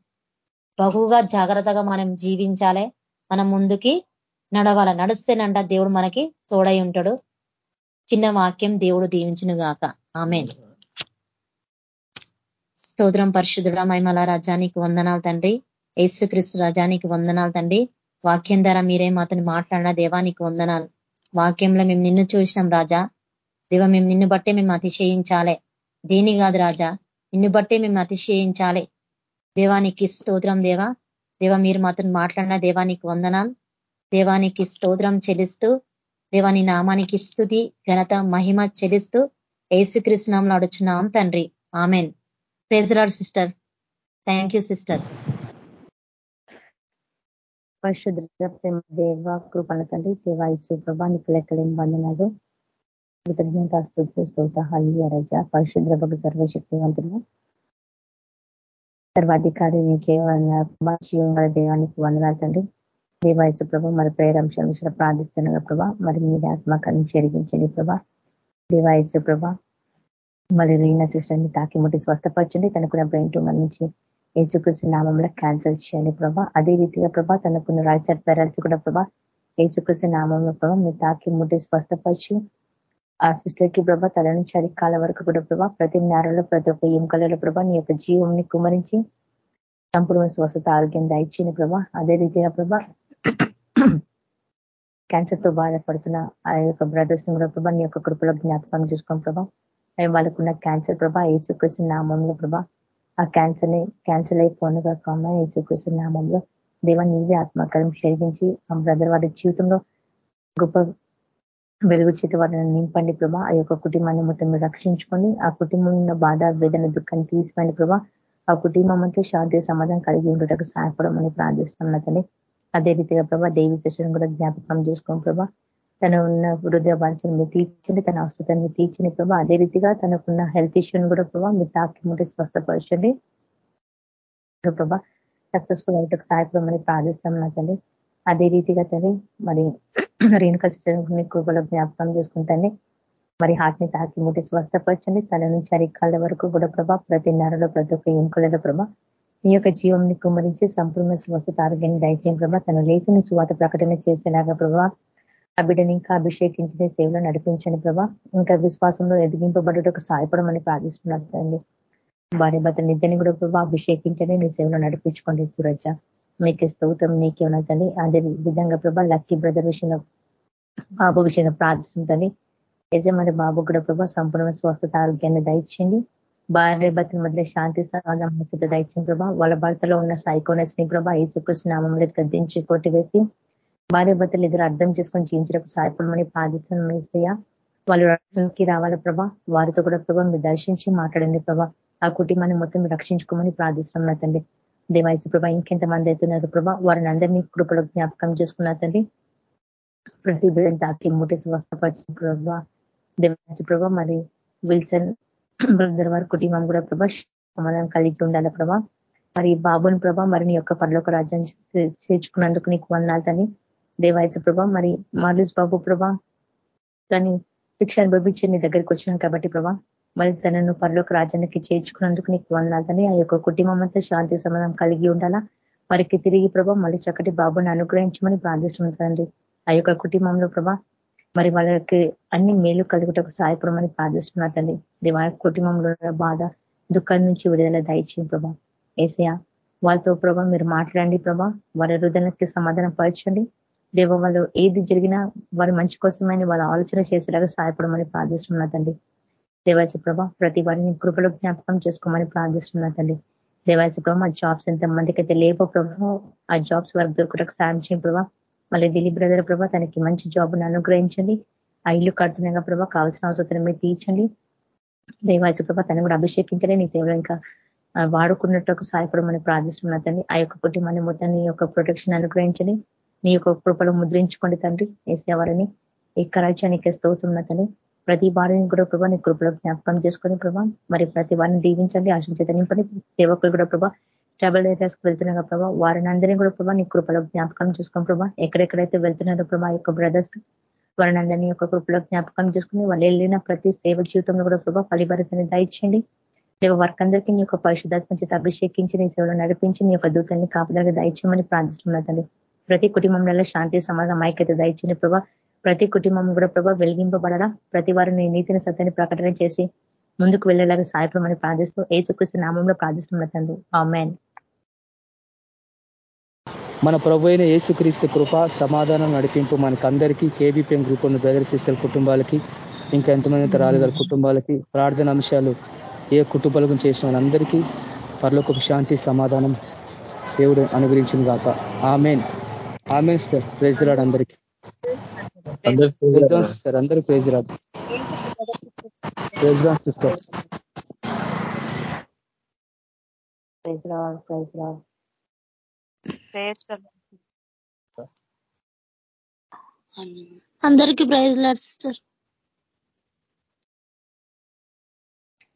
బహుగా జాగ్రత్తగా మనం జీవించాలి. మనం ముందుకి నడవాల? నడుస్తేనంట దేవుడు మనకి తోడై ఉంటాడు. చిన్న వాక్యం దేవుడు దీవించును గాక ఆమె స్తోత్రం పరిశుద్ధుడ మైమల రాజానికి వందనాలు తండ్రి. యేసుక్రీస్తు రాజానికి వందనాలు తండ్రి. వాక్యం ద్వారా మీరే మాతను మాట్లాడిన దేవానికి వందనాలు. వాక్యంలో మేము నిన్ను చూసినాం రాజా. దేవ మేము నిన్ను బట్టే మేము అతిశయించాలే. దేని కాదు రాజా నిన్ను బట్టే మేము అతిశయించాలి. దేవానికి స్తోత్రం దేవా. దేవ మీరు మాత్రం మాట్లాడిన దేవానికి వందనాలు. దేవానికి స్తోత్రం చెల్లిస్తూ దేవాని నామానికి స్థుతి ఘనత మహిమ చెల్లిస్తూ ఏసుకృష్ణంలో అడుచున్నాం తండ్రి. Amen. Praise the Lord sister. Thank you sister. పరిశుద్ధ దేవ కృపణ తండ్రి దేవాయసు ప్రభానికి లెక్కలేని బంధనాలు కృతజ్ఞత స్థుతి స్తోత హల్లి అరజ పరిశుద్ర భగ సర్వశక్తివంతులు సర్వాధికారి నీకే జీవంగల దేవానికి వందనాలు తండ్రి. దేవాయసు ప్రభ మరి ప్రేరంశం విషయం ప్రార్థిస్తున్న ప్రభా. మరి మీ ఆత్మకాన్ని చెరిగించండి ప్రభా. దేవాయసు ప్రభా మళ్ళీ రీనా సిస్టర్ని తాకి ముట్టి స్వస్థపరచండి. తనకున్న బ్రెయిన్ ట్యూమర్ నుంచి ఏచుకృష్ణ నామంలో క్యాన్సల్ చేయండి ప్రభా. అదే రీతిగా ప్రభా తనకున్న రైట్ సైడ్ పెరల్స్ కూడా ప్రభా ఏచుకృష్ణ నామంలో ప్రభా మీరు తాకి ముట్టి స్వస్థపరిచి ఆ సిస్టర్కి ప్రభా తల నుంచి అధికాల వరకు కూడా ప్రభా ప్రతి నేరలో ప్రతి ఒక్క ఎముకలలో ప్రభా నీ యొక్క జీవంని కుమరించి సంపూర్ణ స్వస్థత ఆరోగ్యం దయచేని ప్రభా. అదే రీతిగా ప్రభా క్యాన్సర్తో బాధపడుతున్న ఆ యొక్క బ్రదర్స్ని కూడా ప్రభా నీ యొక్క కృపలో జ్ఞాపకం చేసుకోండి ప్రభా వాళ్ళకున్న క్యాన్సర్ ప్రభా ఏసుకృష్ణ నామంలో ప్రభా. ఆ క్యాన్సర్ని క్యాన్సర్ అయిపోను కాకుండా ఏసుకృష్ణ నామంలో. దేవ నీవే ఆత్మకరం శరిగించి ఆ బ్రదర్ వారి జీవితంలో గొప్ప వెలుగు చేతి వారిని నింపండి ప్రభా. ఆ యొక్క కుటుంబాన్ని మొత్తం రక్షించుకొని ఆ కుటుంబం ఉన్న బాధ వేదన దుఃఖాన్ని తీసుకోండి ప్రభా. ఆ కుటుంబం అంతా శాంతి సమాధానం కలిగి ఉండటకు సహాయపడమని ప్రార్థిస్తున్నదని అదే రీతిగా ప్రభా దేవి శిష్యుని కూడా జ్ఞాపకం చేసుకోండి ప్రభా. తన ఉన్న హృదయ బాధ్యతను తీర్చండి తన అవసరతను తీర్చండి ప్రభా. అదే రీతిగా తనకున్న హెల్త్ ఇష్యూని కూడా ప్రభా మీరు తాకి ముంటే స్వస్థపరచండి. ప్రభా సక్సెస్ఫుల్ అయ్యేటకు సహాయపడమని ప్రార్థిస్తాం నా తల్లి అదే రీతిగా తల్లి మరి రేణుక శిక్షణ కృపలో జ్ఞాపకం చేసుకుంటాన్ని మరి హార్ట్ని తాకి ముట్టి స్వస్థపరచండి. తల నుంచి అరికాళ్ళ వరకు కూడా ప్రభా ప్రతి నెలలో ప్రతి ఒక్క ఎముకలలో ప్రభా మీ యొక్క జీవంని కుమరించి సంపూర్ణ స్వస్థత ఆరోగ్యాన్ని దయచేయం ప్రభా. తను లేచిన సువాత ప్రకటన చేసేలాగా ప్రభా ఆ బిడ్డని ఇంకా అభిషేకించిన సేవలో నడిపించండి ప్రభా. ఇంకా విశ్వాసంలో ఎదిగింపబడుటకు సాయపడమని ప్రార్థిస్తున్నట్టు భార్య భర్త నిద్రని కూడా ప్రభా అభిషేకించండి నీ సేవలో నడిపించుకోండి సురజ నీకే స్తౌతం నీకే ఉన్నదండి అదే విధంగా ప్రభా లక్కీ బ్రదర్ విషయంలో బాబు విషయంలో ప్రార్థిస్తుందండి యజమాని బాబు కూడా ప్రభా సంపూర్ణ స్వస్థత ఆరోగ్యాన్ని దయచేయండి. భార్య భర్తల మధ్య శాంతి సమాధానం దయచేయండి ప్రభా. వాళ్ళ భర్తలో ఉన్న సైకోనెస్ని ప్రభా ఈ చుకృష్ణ నామంలో గద్దించి కొట్టివేసి భార్య భర్తలు ఇద్దరు అర్థం చేసుకొని జీవించడానికి సహాయపడమని ప్రార్థిస్తున్నాం మేసయ్య వాళ్ళు రక్షణకి రావాలి ప్రభా? వారితో కూడా ప్రభా మీరు దర్శించి మాట్లాడండి ప్రభా. ఆ కుటుంబాన్ని మొత్తం రక్షించుకోమని ప్రార్థిస్తున్నాం తండ్రి. దేవాయసు ప్రభా ఇంకెంత మంది అవుతున్నారు ప్రభా? వారిని అందరినీ కృపలో జ్ఞాపకం చేసుకున్న తండ్రి. ప్రతి బిడ్డని తాకి ముట్టి స్వస్థపరిచిన ప్రభా. దేవాయసు ప్రభా మరి విల్సన్ బ్రదర్ వారి కుటుంబం కూడా ప్రభా సమాధానం కలిగి ఉండాలి ప్రభా? మరి బాబుని ప్రభా మరి నీ యొక్క పర్లోక రాజ్యాన్ని చేర్చుకున్నందుకు నీకు వందాలు తని దేవాయచ ప్రభా మరి మార్లూస్ బాబు ప్రభా తను శిక్ష అనుభవించి నీ దగ్గరికి వచ్చినాను కాబట్టి ప్రభా మరి తనను పరలోక రాజ్యానికి చేర్చుకున్నందుకు నీకు వందాలని ఆ యొక్క కుటుంబం అంతా శాంతి సమాధానం కలిగి ఉండాలా? వారికి తిరిగి ప్రభా మళ్ళీ చక్కటి బాబుని అనుగ్రహించమని ప్రార్థిస్తుంటారండి ఆ యొక్క కుటుంబంలో ప్రభా మరి వాళ్ళకి అన్ని మేలు కలుగుటకు సాయపడమని ప్రార్థిస్తున్నారు తండ్రి. దేవా కుటుంబంలో బాధ దుఃఖం నుంచి విడుదల దయచేయం ప్రభా. ఏసయా వాళ్ళతో ప్రభా మీరు మాట్లాడండి ప్రభా. వారి హృదయానికి సమాధానం పరచండి దేవ వాళ్ళు ఏది జరిగినా వారి మంచి కోసమని వాళ్ళ ఆలోచన చేసేలాగా సహాయపడమని ప్రార్థిస్తున్నా తండ్రి. దేవాచ ప్రభా ప్రతి వారిని కృపలో జ్ఞాపకం చేసుకోమని ప్రార్థిస్తున్నా తండ్రి. దేవాచ ప్రభా ఆ జాబ్స్ ఎంతమందికి అయితే లేపో ప్రభావ ఆ జాబ్స్ వరకు దొరకటకు సాయం చేయం ప్రభా. మళ్ళీ దిలీప్ బ్రదర్ ప్రభా తనకి మంచి జాబ్ను అనుగ్రహించండి. ఆ ఇల్లు కడుతున్నాగా ప్రభా కావాల్సిన అవసరం మీరు తీర్చండి. దేవాచ ప్రభా తను కూడా అభిషేకించండి. నీ సేవలు ఇంకా వాడుకున్నట్టు సహాయపడమని ప్రార్థిస్తున్నా తండ్రి. ఆ యొక్క కుటుంబాన్ని మొత్తాన్ని యొక్క ప్రొటెక్షన్ అనుగ్రహించండి. నీ యొక్క కృపలో ముద్రించుకోండి తండ్రి. వేసేవారిని ఈ కరాచానికి స్తోతున్న తండ్రి ప్రతి వారిని కూడా ప్రభా నీ కృపలో జ్ఞాపకం చేసుకొని ప్రభా మరి ప్రతి వారిని దీవించండి ఆశించేత నింపని సేవకులు కూడా ప్రభా ట్రావెల్ ఏరియాస్కి వెళ్తున్నాగా ప్రభా. వారిని అందరినీ కూడా ప్రభా నీ కృపలో జ్ఞాపకం చేసుకోండి ప్రభా ఎక్కడెక్కడైతే వెళ్తున్నారో ప్రభా యొక్క బ్రదర్స్ వారిని అందరినీ యొక్క కృపలో జ్ఞాపకం చేసుకుని వాళ్ళు వెళ్ళిన ప్రతి సేవ జీవితంలో కూడా ప్రభా ఫలిభరితని దయచేయండి. దేవ వర్క్ అందరికీ నీ యొక్క పరిశుధాత్మ చేత అభిషేకించి నీ సేవలు నడిపించి నీ యొక్క దూతల్ని కాపుదలగా దయచేయమని ప్రార్థిస్తున్నదండి ప్రతి కుటుంబంలో శాంతి సమాధానం ఐక్యత దయచిన ప్రభా. ప్రతి కుటుంబం కూడా ప్రభా వెలిగింపబడరా. ప్రతి వారు నీ నీతిని సత్యాన్ని ప్రకటన చేసి ముందుకు వెళ్ళేలాగా సాయపడమని ప్రార్థిస్తూ ఏసుకృష్ణ నామంలో ప్రార్థిస్తున్న తండ్రి. ఆమెన్. మన ప్రభు అయిన ఏసుక్రీస్తు కృప సమాధానం నడిపింపు మనకందరికీ కేబీపీఎం గ్రూప్ ఉన్న బ్రదర్ సిస్టర్ కుటుంబాలకి ఇంకా ఎంతమంది రాలేదారు కుటుంబాలకి ప్రార్థన అంశాలు ఏ కుటుంబాలకు చేసిన వాళ్ళందరికీ పర్లోకి శాంతి సమాధానం దేవుడు అనుగ్రహించింది కాక ఆమెన్. ఆమెన్ సార్ ప్రైజ్ రాడు అందరికీ. సిస్టర్ అందరూ praise Lord. Praise Lord. Sister praise praise Lord. అందరికీ ప్రైజ్ లాడ్ సిస్టర్